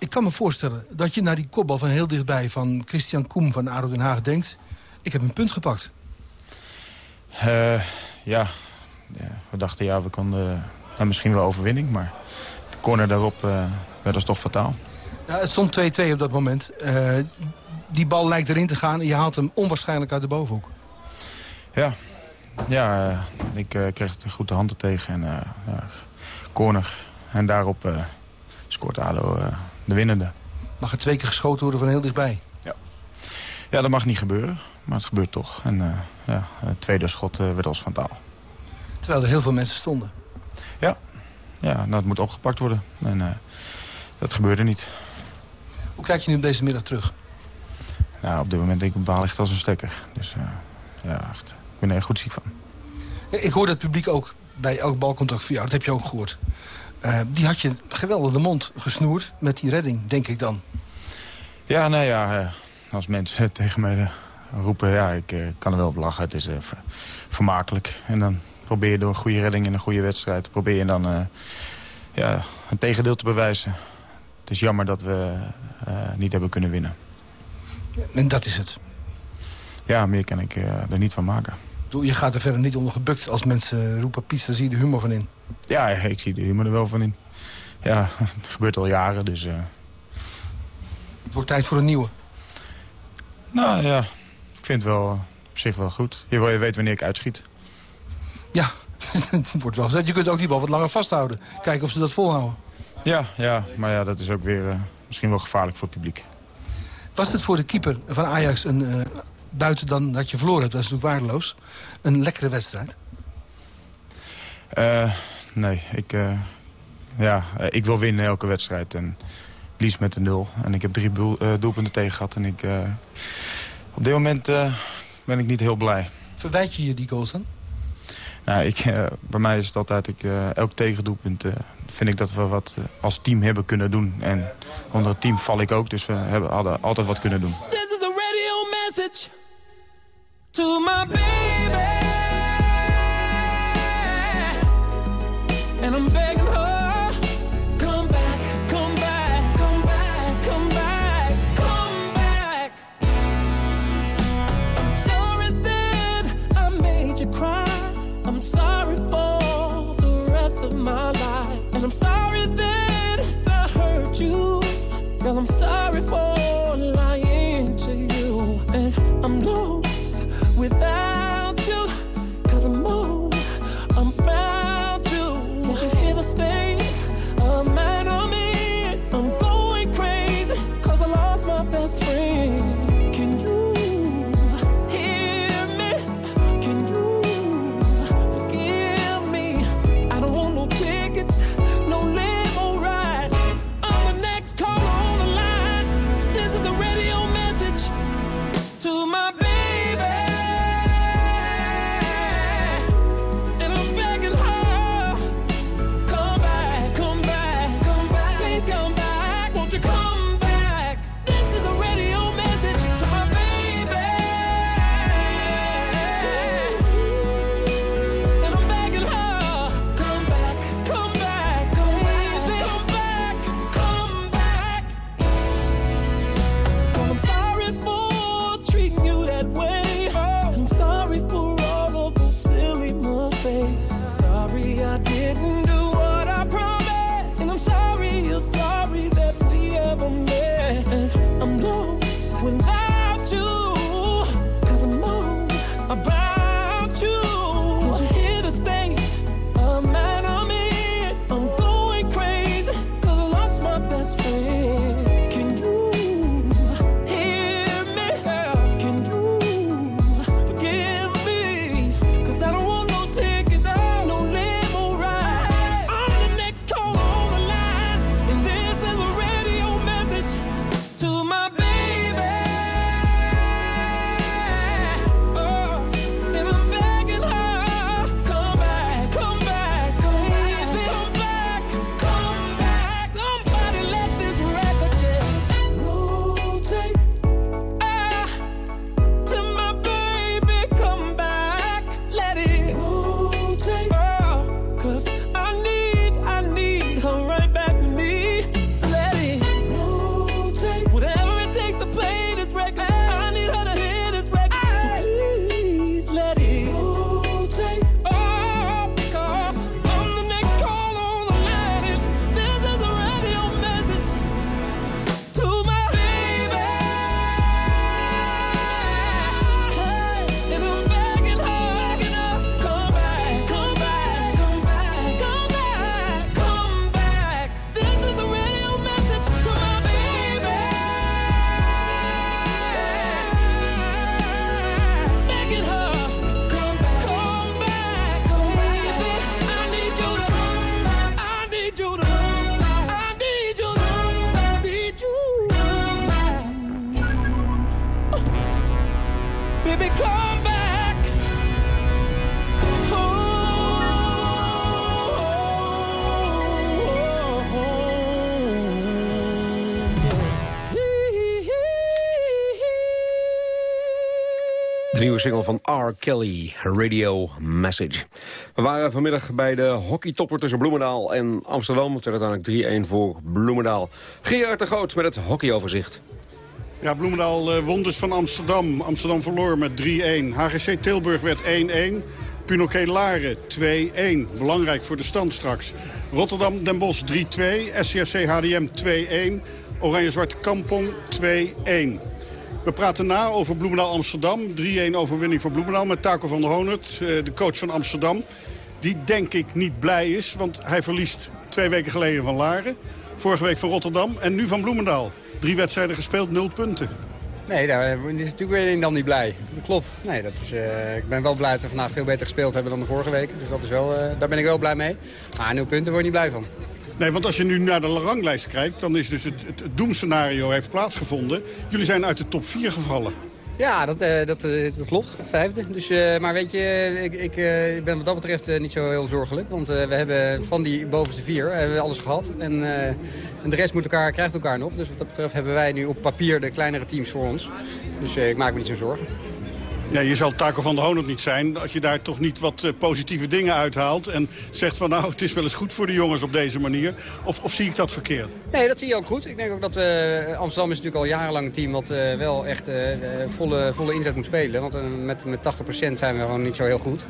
ik kan me voorstellen dat je naar die kopbal van heel dichtbij... van Christian Koem van ADO Den Haag denkt... ik heb een punt gepakt. Uh, ja. ja. we dachten ja, we konden uh, misschien wel overwinning... maar de corner daarop uh, werd ons toch fataal. Ja, het stond 2-2 op dat moment. die bal lijkt erin te gaan en je haalt hem onwaarschijnlijk uit de bovenhoek. Ja, ja ik kreeg het goed de hand er tegen. En, ja, corner. En daarop scoort ADO de winnende. Mag er twee keer geschoten worden van heel dichtbij? Ja, ja dat mag niet gebeuren, maar het gebeurt toch. En uh, ja, het tweede schot uh, werd als taal. Terwijl er heel veel mensen stonden? Ja, ja nou, het moet opgepakt worden. En uh, dat gebeurde niet. Hoe kijk je nu op deze middag terug? Nou, op dit moment denk ik baal ligt als een stekker. Dus ja, echt, ik ben er goed ziek van. Ik hoor dat publiek ook bij elk balcontact voor jou, dat heb je ook gehoord. Uh, die had je geweldig de mond gesnoerd met die redding, denk ik dan. Ja, nou ja, uh, als mensen [LAUGHS] tegen mij uh, roepen... ja, ik kan er wel op lachen, het is vermakelijk. En dan probeer je door een goede redding in een goede wedstrijd... probeer je dan ja, een tegendeel te bewijzen. Het is jammer dat we niet hebben kunnen winnen. En dat is het? Ja, meer kan ik er niet van maken. Je gaat er verder niet onder gebukt als mensen roepen... pizza, zie je de humor van in? Ja, ik zie de humor er wel van in. Ja, [LAUGHS] het gebeurt al jaren, dus... Uh... Het wordt tijd voor een nieuwe. Nou ja, ik vind het wel op zich wel goed. Je weet wanneer ik uitschiet. Ja, [LAUGHS] het wordt wel gezegd. Je kunt ook die bal wat langer vasthouden. Kijken of ze dat volhouden. Ja, ja maar ja, dat is ook weer uh, misschien wel gevaarlijk voor het publiek. Was het voor de keeper van Ajax een... Uh, buiten dan dat je verloren hebt, dat is natuurlijk waardeloos... een lekkere wedstrijd? Uh, nee, ik, uh, ja, ik wil winnen elke wedstrijd. En liefst met een nul. En ik heb drie uh, doelpunten tegen gehad. En ik, op dit moment ben ik niet heel blij. Verwijt je je die goals dan? Nou, ik, bij mij is het altijd, ik, elk tegendoelpunt vind ik dat we wat als team hebben kunnen doen. En onder het team val ik ook, dus we hebben, hadden altijd wat kunnen doen. This is a radio message to my baby. And I'm begging her, come back, come back, come back, come back, come back. I'm sorry that I made you cry. I'm sorry for the rest of my life. And I'm sorry that I hurt you. Girl, I'm sorry for single van R. Kelly, Radio Message. We waren vanmiddag bij de hockeytopper tussen Bloemendaal en Amsterdam. Het werd uiteindelijk 3-1 voor Bloemendaal. Gerard de Groot met het hockeyoverzicht. Ja, Bloemendaal uh, won dus van Amsterdam. Amsterdam verloor met 3-1. HGC Tilburg werd 1-1. Pinoquet Laren 2-1. Belangrijk voor de stand straks. Rotterdam Den Bosch 3-2. SCRC HDM 2-1. Oranje-Zwarte Kampong 2-1. We praten na over Bloemendaal Amsterdam. 3-1 overwinning voor Bloemendaal met Taco van der Honert, eh, de coach van Amsterdam. Die denk ik niet blij is, want hij verliest twee weken geleden van Laren. Vorige week van Rotterdam en nu van Bloemendaal. Drie wedstrijden gespeeld, nul punten. Nee, daar is natuurlijk weer dan niet blij. Dat klopt. Nee, dat is, uh, ik ben wel blij dat we vandaag veel beter gespeeld hebben dan de vorige weken. Dus dat is wel, daar ben ik wel blij mee. Maar nul punten word je niet blij van. Nee, want als je nu naar de ranglijst kijkt... dan is dus het, het, doemscenario heeft plaatsgevonden. Jullie zijn uit de top 4 gevallen. Ja, dat, dat, uh, dat klopt. Vijfde. Dus, uh, maar weet je, ik, ik ben wat dat betreft niet zo heel zorgelijk. Want we hebben van die bovenste vier hebben we alles gehad. En, en de rest moet elkaar, krijgt elkaar nog. Dus wat dat betreft hebben wij nu op papier de kleinere teams voor ons. Dus ik maak me niet zo zorgen. Ja, je zal Taco van de Honert niet zijn als je daar toch niet wat uh, positieve dingen uithaalt... en zegt van nou, het is wel eens goed voor de jongens op deze manier. Of, of zie ik dat verkeerd? Nee, dat zie je ook goed. Ik denk ook dat uh, Amsterdam is natuurlijk al jarenlang een team... wat uh, wel echt volle, volle inzet moet spelen. Want met, met 80% zijn we gewoon niet zo heel goed.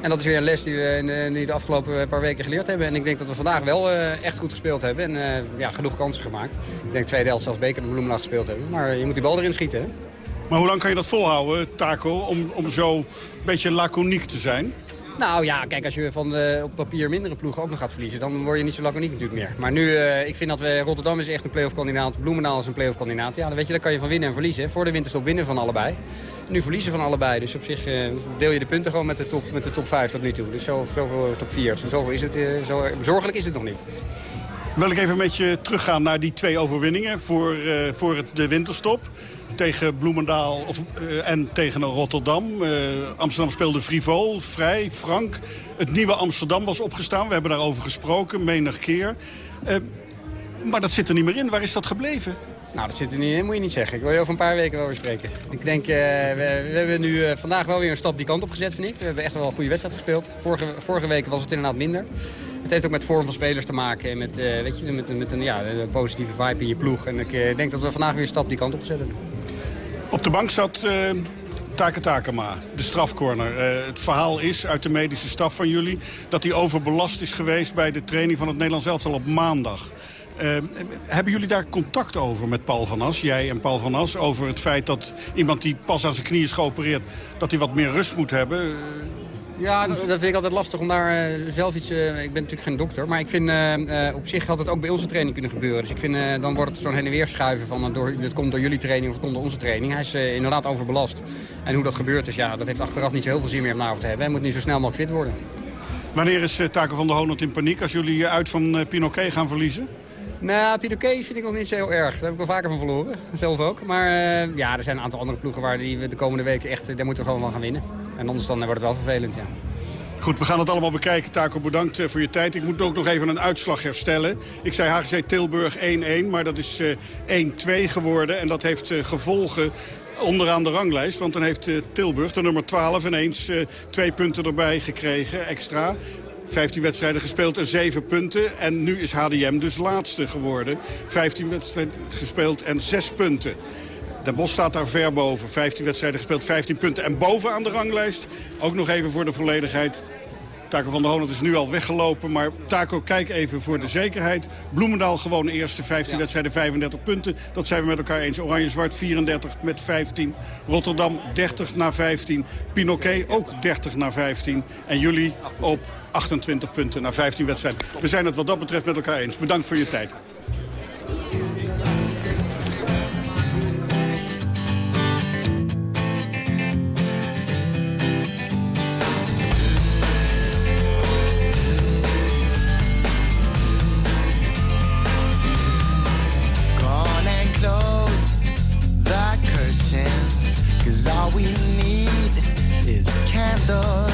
En dat is weer een les die we in de, die de afgelopen paar weken geleerd hebben. En ik denk dat we vandaag wel echt goed gespeeld hebben. En ja, genoeg kansen gemaakt. Ik denk tweede helft zelfs beker de Bloemendag gespeeld hebben. Maar je moet die bal erin schieten, hè? Maar hoe lang kan je dat volhouden, Taco, om, om zo een beetje laconiek te zijn? Nou ja, kijk, als je van de, op papier mindere ploegen ook nog gaat verliezen... dan word je niet zo laconiek natuurlijk meer. Maar nu, uh, ik vind dat we, Rotterdam is echt een play-off kandidaat. Bloemendaal is een play-off kandidaat. Ja, dan weet je, dan kan je van winnen en verliezen. Voor de winterstop winnen van allebei. nu verliezen van allebei. Dus op zich uh, deel je de punten gewoon met de top, met de top 5 tot nu toe. Dus zoveel zo top 4. Dus zoveel is het, uh, zo zorgelijk is het nog niet. Wil ik even met je teruggaan naar die twee overwinningen voor, voor de winterstop tegen Bloemendaal of, uh, en tegen Rotterdam. Uh, Amsterdam speelde frivol, vrij, frank. Het nieuwe Amsterdam was opgestaan. We hebben daarover gesproken, menig keer. Uh, maar dat zit er niet meer in. Waar is dat gebleven? Nou, dat zit er niet in, moet je niet zeggen. Ik wil je over een paar weken wel weer spreken. Ik denk, we, we, hebben nu vandaag wel weer een stap die kant op gezet, vind ik. We hebben echt wel een goede wedstrijd gespeeld. Vorige, vorige week was het inderdaad minder. Het heeft ook met vorm van spelers te maken en met, weet je, met, met een, ja, een positieve vibe in je ploeg. En ik denk dat we vandaag weer een stap die kant op gezet hebben. Op de bank zat uh, Takema, de strafcorner. Uh, het verhaal is uit de medische staf van jullie... dat hij overbelast is geweest bij de training van het Nederlands elftal op maandag. Uh, hebben jullie daar contact over met Paul van As, jij en Paul van As... over het feit dat iemand die pas aan zijn knie is geopereerd... dat hij wat meer rust moet hebben? Ja, dat, dat, vind ik altijd lastig om daar uh, zelf iets... Uh, ik ben natuurlijk geen dokter, maar ik vind uh, op zich had het ook bij onze training kunnen gebeuren. Dus ik vind, dan wordt het zo'n heen en weer schuiven van door, het komt door jullie training of het komt door onze training. Hij is inderdaad overbelast. En hoe dat gebeurt is, ja, dat heeft achteraf niet zo heel veel zin meer om naar over te hebben. Hij moet nu zo snel mogelijk fit worden. Wanneer is Taken van de Honert in paniek als jullie uit van Pinoquet gaan verliezen? Nou, Pinoquet vind ik nog niet zo heel erg. Daar heb ik wel vaker van verloren. Zelf ook. Maar ja, er zijn een aantal andere ploegen waar die we de komende weken echt... daar moeten we gewoon van gaan winnen. En anders dan wordt het wel vervelend, ja. Goed, we gaan het allemaal bekijken. Taco, bedankt voor je tijd. Ik moet ook nog even een uitslag herstellen. Ik zei HGC Tilburg 1-1, maar dat is uh, 1-2 geworden. En dat heeft gevolgen onderaan de ranglijst. Want dan heeft Tilburg, de nummer 12, ineens twee punten erbij gekregen, extra. 15 wedstrijden gespeeld en 7 punten. En nu is HDM dus laatste geworden. 15 wedstrijden gespeeld en 6 punten. Den Bosch staat daar ver boven. 15 wedstrijden gespeeld, 15 punten. En bovenaan de ranglijst, ook nog even voor de volledigheid... Taco van der Honert is nu al weggelopen. Maar Taco, kijk even voor de zekerheid. Bloemendaal gewoon eerste 15 ja. wedstrijden, 35 punten. Dat zijn we met elkaar eens. Oranje-Zwart 34 met 15. Rotterdam 30 naar 15. Pinoquet ook 30 naar 15. En jullie op 28 punten na 15 wedstrijden. We zijn het wat dat betreft met elkaar eens. Bedankt voor je tijd. all we need is candles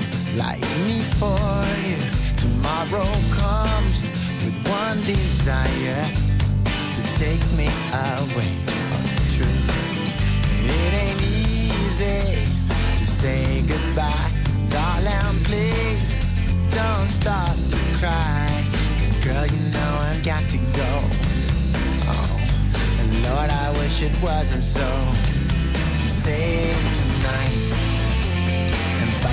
like me for you. Tomorrow comes with one desire to take me away. Oh, it's true. It ain't easy to say goodbye. Darling, please don't start to cry. 'Cause girl, you know I've got to go. Oh, and Lord, I wish it wasn't so. Save tonight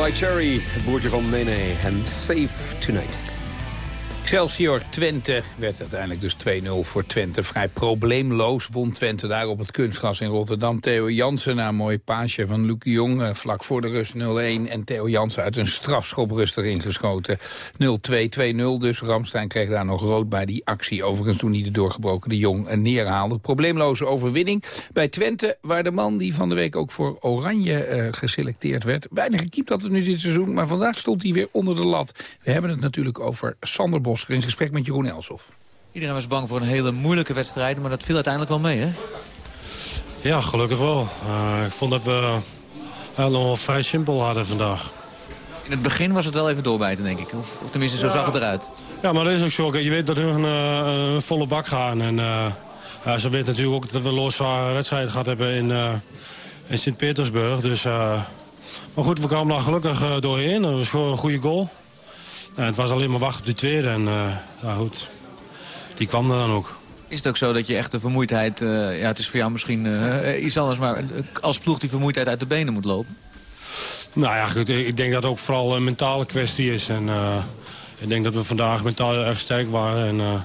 By Cherry, boordje van and safe Tonight. Excelsior Twente werd uiteindelijk dus 2-0 voor Twente. Vrij probleemloos won Twente daar op het kunstgras in Rotterdam. Theo Jansen na een mooi paasje van Luc Jong eh, vlak voor de rust 0-1. En Theo Jansen uit een strafschoprust erin geschoten. 0-2, 2-0 dus. Ramstein kreeg daar nog rood bij die actie. Overigens toen niet de doorgebroken de Jong neerhaalde. Probleemloze overwinning bij Twente. Waar de man die van de week ook voor Oranje eh, geselecteerd werd. Weinig gekiept had het nu dit seizoen. Maar vandaag stond hij weer onder de lat. We hebben het natuurlijk over Sander Bosker in gesprek met Jeroen Elsof. Iedereen was bang voor een hele moeilijke wedstrijd, maar dat viel uiteindelijk wel mee, hè? Ja, gelukkig wel. Eh, ik vond dat we wel vrij simpel hadden vandaag. In het begin was het wel even doorbijten, denk ik. Of, of tenminste, zo Ja. zag het eruit. Ja, maar dat is ook zo. Je weet dat we een, eh, een volle bak gaan. En eh, ja, ze weet natuurlijk ook dat we een loodzware wedstrijd gehad hebben in, eh, in Sint-Petersburg. Dus, eh, maar goed, we kwamen daar gelukkig doorheen. Dat was gewoon een goede goal. En het was alleen maar wachten op die tweede. En eh, ja, goed, die kwam er dan ook. Is het ook zo dat je echt de vermoeidheid... eh, ja, het is voor jou misschien eh, iets anders, maar als ploeg die vermoeidheid uit de benen moet lopen? Nou ja, goed, ik denk dat het ook vooral een mentale kwestie is. En eh, ik denk dat we vandaag mentaal heel erg sterk waren. En eh,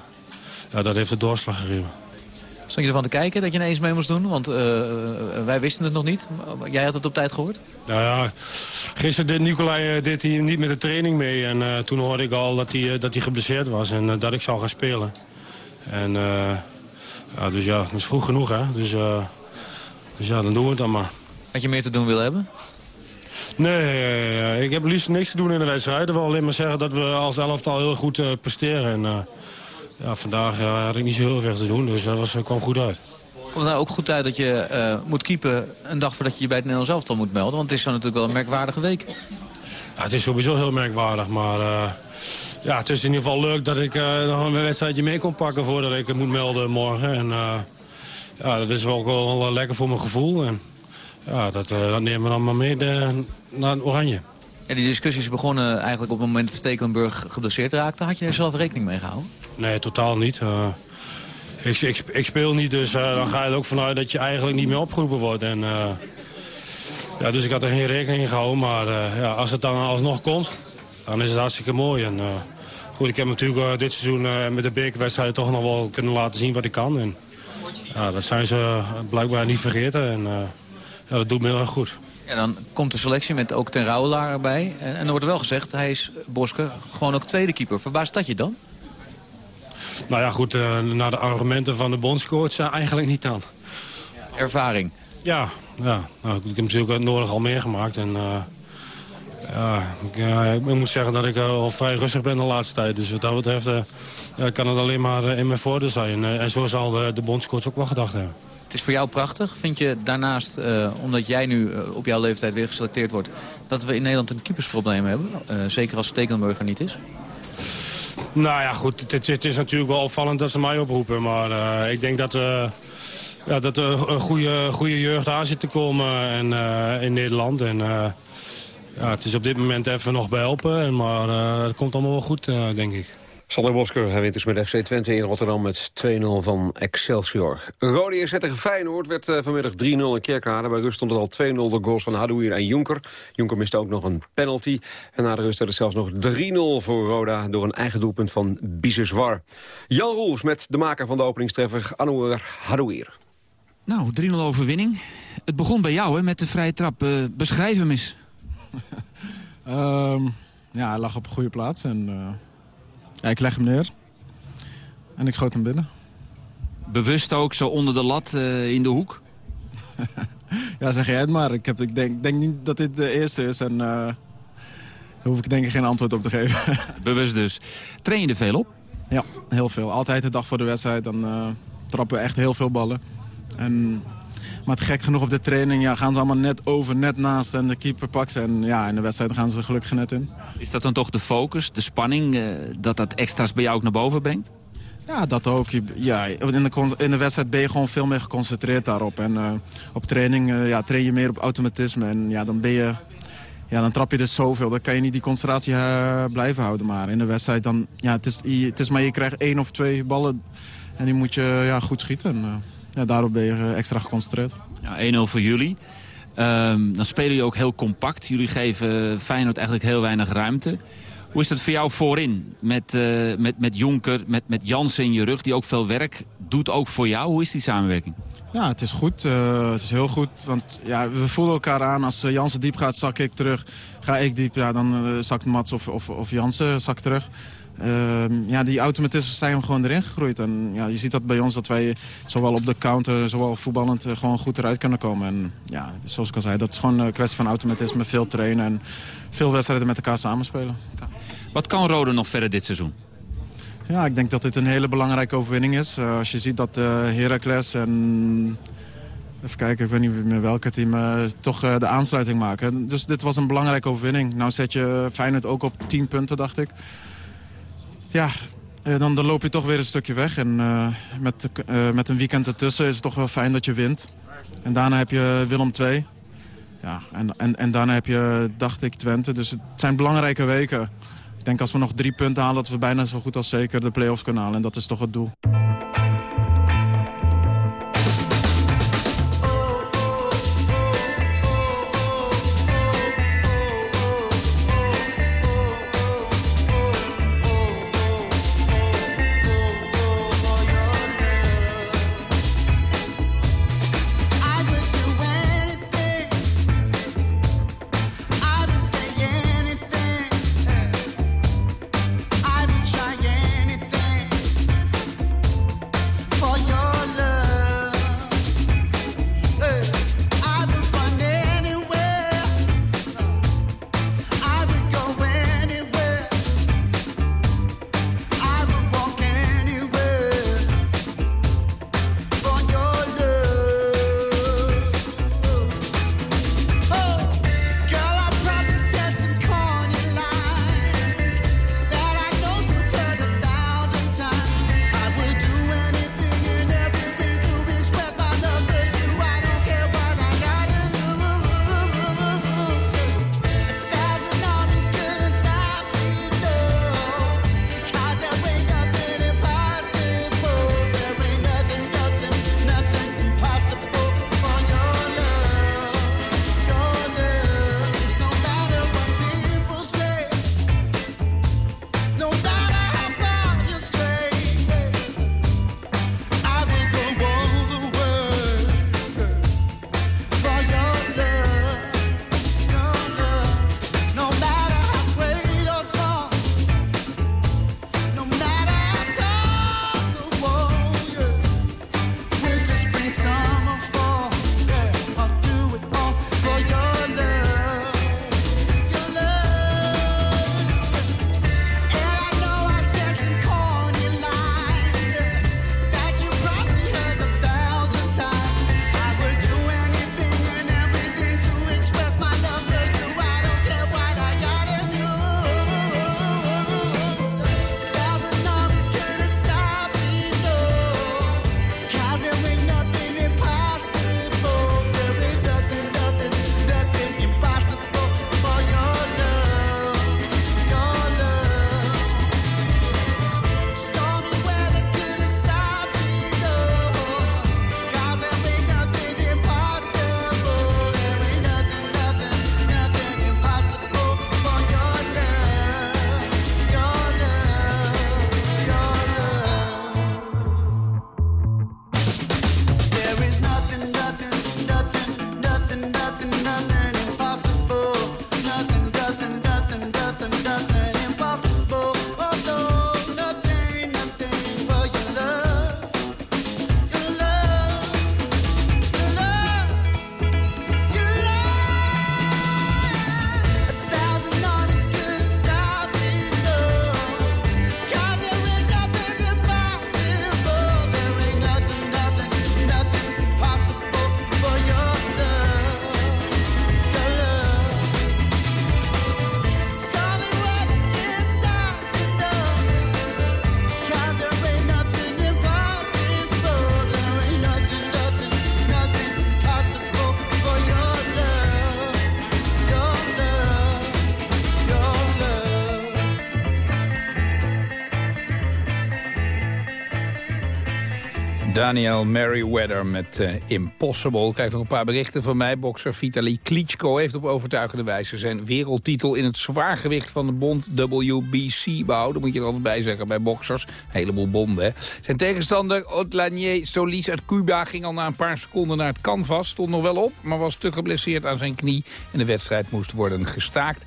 ja, dat heeft de doorslag gegeven. Stond je ervan te kijken dat je ineens mee moest doen? Want eh, wij wisten het nog niet. Jij had het op tijd gehoord? Nou ja, gisteren deed Nicolai eh, deed hij niet met de training mee. En eh, toen hoorde ik al dat hij, eh, dat hij geblesseerd was en eh, dat ik zou gaan spelen. En eh, ja, dus ja, dat is vroeg genoeg hè. Dus, eh, dus ja, dan doen we het dan maar. Had je meer te doen willen hebben? Nee, eh, ik heb liefst niks te doen in de wedstrijd. Ik wil alleen maar zeggen dat we als elftal heel goed eh, presteren. En eh, ja, vandaag eh, had ik niet zo heel veel te doen, dus dat was, kwam goed uit. Komt het nou ook goed uit dat je eh, moet keepen een dag voordat je je bij het Nederlands elftal moet melden? Want het is zo natuurlijk wel een merkwaardige week. Ja, het is sowieso heel merkwaardig, maar eh, ja, het is in ieder geval leuk dat ik nog een wedstrijdje mee kon pakken voordat ik het moet melden morgen. En ja, dat is wel, wel lekker voor mijn gevoel. En, ja, dat, dat nemen we dan maar mee de, naar Oranje. Ja, die discussie is begonnen eigenlijk op het moment dat Stekelenburg geblesseerd raakte. Had je er zelf rekening mee gehouden? Nee, totaal niet. Uh, ik, ik, ik, speel niet, dus uh, dan ga je er ook vanuit dat je eigenlijk niet meer opgeroepen wordt. En, uh, ja, dus ik had er geen rekening in gehouden. Maar ja, als het dan alsnog komt, dan is het hartstikke mooi. En, goed, ik heb natuurlijk dit seizoen met de bekerwedstrijden toch nog wel kunnen laten zien wat ik kan. En, ja, dat zijn ze blijkbaar niet vergeten. En ja, dat doet me heel erg goed. Dan komt de selectie met ook ten Rauwelaar erbij. En er wordt wel gezegd, hij is, Boske, gewoon ook tweede keeper. Verbaast dat je dan? Nou ja, goed, uh, naar de argumenten van de bondscoach uh, eigenlijk niet aan. Ervaring? Ja, ja. Nou, ik heb natuurlijk het nodig al meegemaakt. En, uh, ja, ik, ik, moet zeggen dat ik al vrij rustig ben de laatste tijd. Dus wat dat betreft kan het alleen maar in mijn voordeel zijn. en zo zal de, de bondscoach ook wel gedacht hebben. Het is voor jou prachtig. Vind je daarnaast, uh, omdat jij nu uh, op jouw leeftijd weer geselecteerd wordt... dat we in Nederland een keepersprobleem hebben? Uh, zeker als Stekelenburg er niet is? Nou ja, goed. Het, het, is natuurlijk wel opvallend dat ze mij oproepen. Maar ik denk dat, ja, dat er een goede, goede jeugd aan zit te komen en, in Nederland. En, ja, het is op dit moment even nog behelpen. Maar het komt allemaal wel goed, denk ik. Sander Bosker, hij wint dus met FC Twente in Rotterdam met 2-0 van Excelsior. Rode EZ tegen Feyenoord werd uh, vanmiddag 3-0 in Kerkrade. Bij rust stond het al 2-0 de goals van Hadouier en Jonker. Jonker miste ook nog een penalty. En na de rust werd het zelfs nog 3-0 voor Roda... door een eigen doelpunt van Biseswar. Jan Roels met de maker van de openingstreffer Anouar Hadouier. Nou, 3-0 overwinning. Het begon bij jou hè, met de vrije trap. Uh, beschrijf hem eens. um, [LAUGHS] ja, hij lag op een goede plaats en... Uh... Ja, ik leg hem neer. En ik schoot hem binnen. Bewust ook zo onder de lat uh, in de hoek? [LAUGHS] ja, zeg jij het maar. Ik, heb, ik denk, denk niet dat dit de eerste is. En uh, daar hoef ik denk ik geen antwoord op te geven. [LAUGHS] Bewust dus. Train je er veel op? Ja, heel veel. Altijd de dag voor de wedstrijd. Dan uh, trappen we echt heel veel ballen. En maar het gek genoeg op de training ja, gaan ze allemaal net over, net naast en de keeper pakt ze. En ja, in de wedstrijd gaan ze er gelukkig net in. Is dat dan toch de focus, de spanning, uh, dat dat extra's bij jou ook naar boven brengt? Ja, dat ook. Ja, in, de, in de wedstrijd ben je gewoon veel meer geconcentreerd daarop. En uh, op training uh, ja, train je meer op automatisme. En ja, dan ben je... Ja, dan trap je dus zoveel. Dan kan je niet die concentratie blijven houden. Maar in de wedstrijd dan... Ja, het is, het is maar je krijgt één of twee ballen. En die moet je ja, goed schieten. Ja, daarop ben je eh, extra geconcentreerd. Ja, 1-0 voor jullie. Um, dan spelen jullie ook heel compact. Jullie geven Feyenoord eigenlijk heel weinig ruimte. Hoe is dat voor jou voorin? Met, uh, met, met Jonker, met, met Jansen in je rug, die ook veel werk doet ook voor jou. Hoe is die samenwerking? Ja, het is goed. Uh, het is heel goed. Want ja, we voelen elkaar aan. Als Jansen diep gaat, zak ik terug. Ga ik diep, ja, dan uh, zakt Mats of, of, of Jansen zak terug. Uh, ja, die automatismen zijn gewoon erin gegroeid. En ja, je ziet dat bij ons dat wij zowel op de counter, zowel voetballend uh, gewoon goed eruit kunnen komen. En ja, zoals ik al zei, dat is gewoon een kwestie van automatisme, veel trainen en veel wedstrijden met elkaar samenspelen. Wat kan Rode nog verder dit seizoen? Ja, ik denk dat dit een hele belangrijke overwinning is. Uh, als je ziet dat uh, Heracles en... Even kijken, ik weet niet meer welke team uh, toch de aansluiting maken. Dus dit was een belangrijke overwinning. Nou zet je Feyenoord ook op 10 punten, dacht ik ja, eh, dan, dan loop je toch weer een stukje weg. En uh, met, uh, met een weekend ertussen is het toch wel fijn dat je wint. En daarna heb je Willem II. Ja, en, en, en daarna heb je, dacht ik, Twente. Dus het zijn belangrijke weken. Ik denk als we nog drie punten halen... dat we bijna zo goed als zeker de play-offs kunnen halen. En dat is toch het doel. Daniel Merriweather met uh, Impossible. Kijk nog een paar berichten van mij. Bokser Vitaly Klitschko heeft op overtuigende wijze zijn wereldtitel in het zwaargewicht van de bond WBC behouden. Moet je er altijd bij zeggen bij boksers. Een heleboel bonden. Hè. Zijn tegenstander Otlanier Solis uit Cuba ging al na een paar seconden naar het canvas. Stond nog wel op, maar was te geblesseerd aan zijn knie. En de wedstrijd moest worden gestaakt.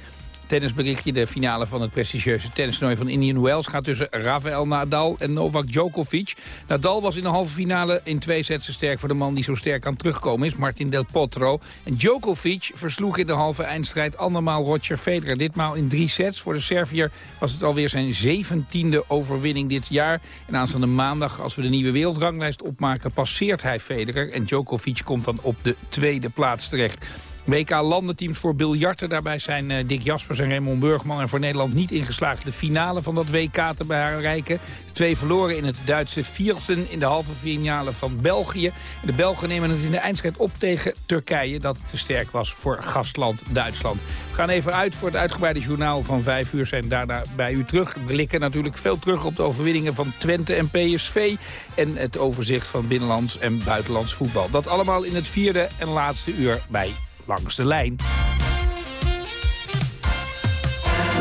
Tennisberichtje. De finale van het prestigieuze tennistoernooi van Indian Wells... gaat tussen Rafael Nadal en Novak Djokovic. Nadal was in de halve finale in twee sets sterk voor de man... die zo sterk aan terugkomen is, Martin Del Potro. En Djokovic versloeg in de halve eindstrijd andermaal Roger Federer. Ditmaal in drie sets. Voor de Serviër was het alweer zijn zeventiende overwinning dit jaar. En aanstaande maandag, als we de nieuwe wereldranglijst opmaken... passeert hij Federer en Djokovic komt dan op de tweede plaats terecht. WK-landenteams voor biljarten. Daarbij zijn uh, Dick Jaspers en Raymond Burgman er voor Nederland niet ingeslaagd de finale van dat WK te bereiken. Twee verloren in het Duitse Viersen in de halve finale van België. De Belgen nemen het in de eindstrijd op tegen Turkije... dat te sterk was voor gastland Duitsland. We gaan even uit voor het uitgebreide journaal van vijf uur. Zijn daarna bij u terug. Blikken natuurlijk veel terug op de overwinningen van Twente en PSV... en het overzicht van binnenlands en buitenlands voetbal. Dat allemaal in het vierde en laatste uur bij Langs de Lijn.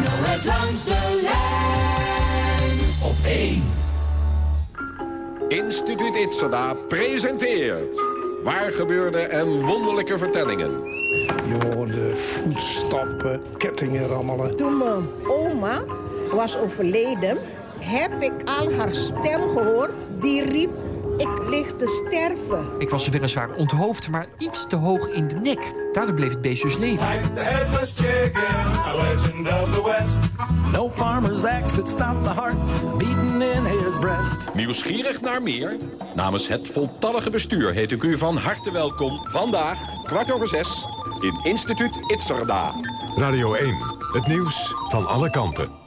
NOS langs de lijn op 1. Instituut Itzada presenteert Waar gebeurde en wonderlijke vertellingen. Je hoorde voetstappen, kettingen rammelen. Toen mijn oma was overleden, heb ik al haar stem gehoord. Die riep, ik lig te sterven. Ik was weliswaar onthoofd, maar iets te hoog in de nek. Daardoor bleef het beest dus leven. No farmer's axe could stop the heart beating in his breast. Nieuwsgierig naar meer? Namens het voltallige bestuur heet ik u van harte welkom. Vandaag, kwart over zes, in Instituut Itzerda. Radio 1, het nieuws van alle kanten.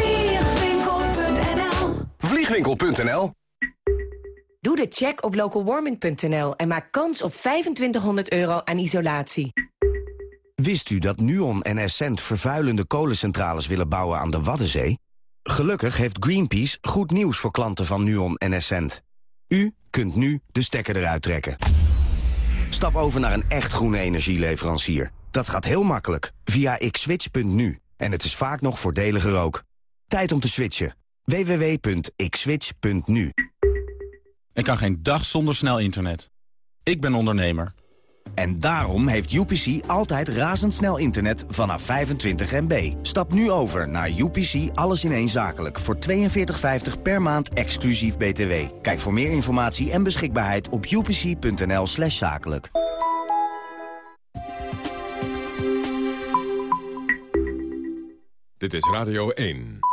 Vliegwinkel.nl Doe de check op localwarming.nl en maak kans op 2500 euro aan isolatie. Wist u dat Nuon en Essent vervuilende kolencentrales willen bouwen aan de Waddenzee? Gelukkig heeft Greenpeace goed nieuws voor klanten van Nuon en Essent. U kunt nu de stekker eruit trekken. Stap over naar een echt groene energieleverancier. Dat gaat heel makkelijk via xswitch.nu. En het is vaak nog voordeliger ook. Tijd om te switchen. www.xswitch.nu Ik kan geen dag zonder snel internet. Ik ben ondernemer. En daarom heeft UPC altijd razendsnel internet vanaf 25 MB. Stap nu over naar UPC Alles in één Zakelijk voor 42,50 per maand exclusief BTW. Kijk voor meer informatie en beschikbaarheid op upc.nl slash zakelijk. Dit is Radio 1.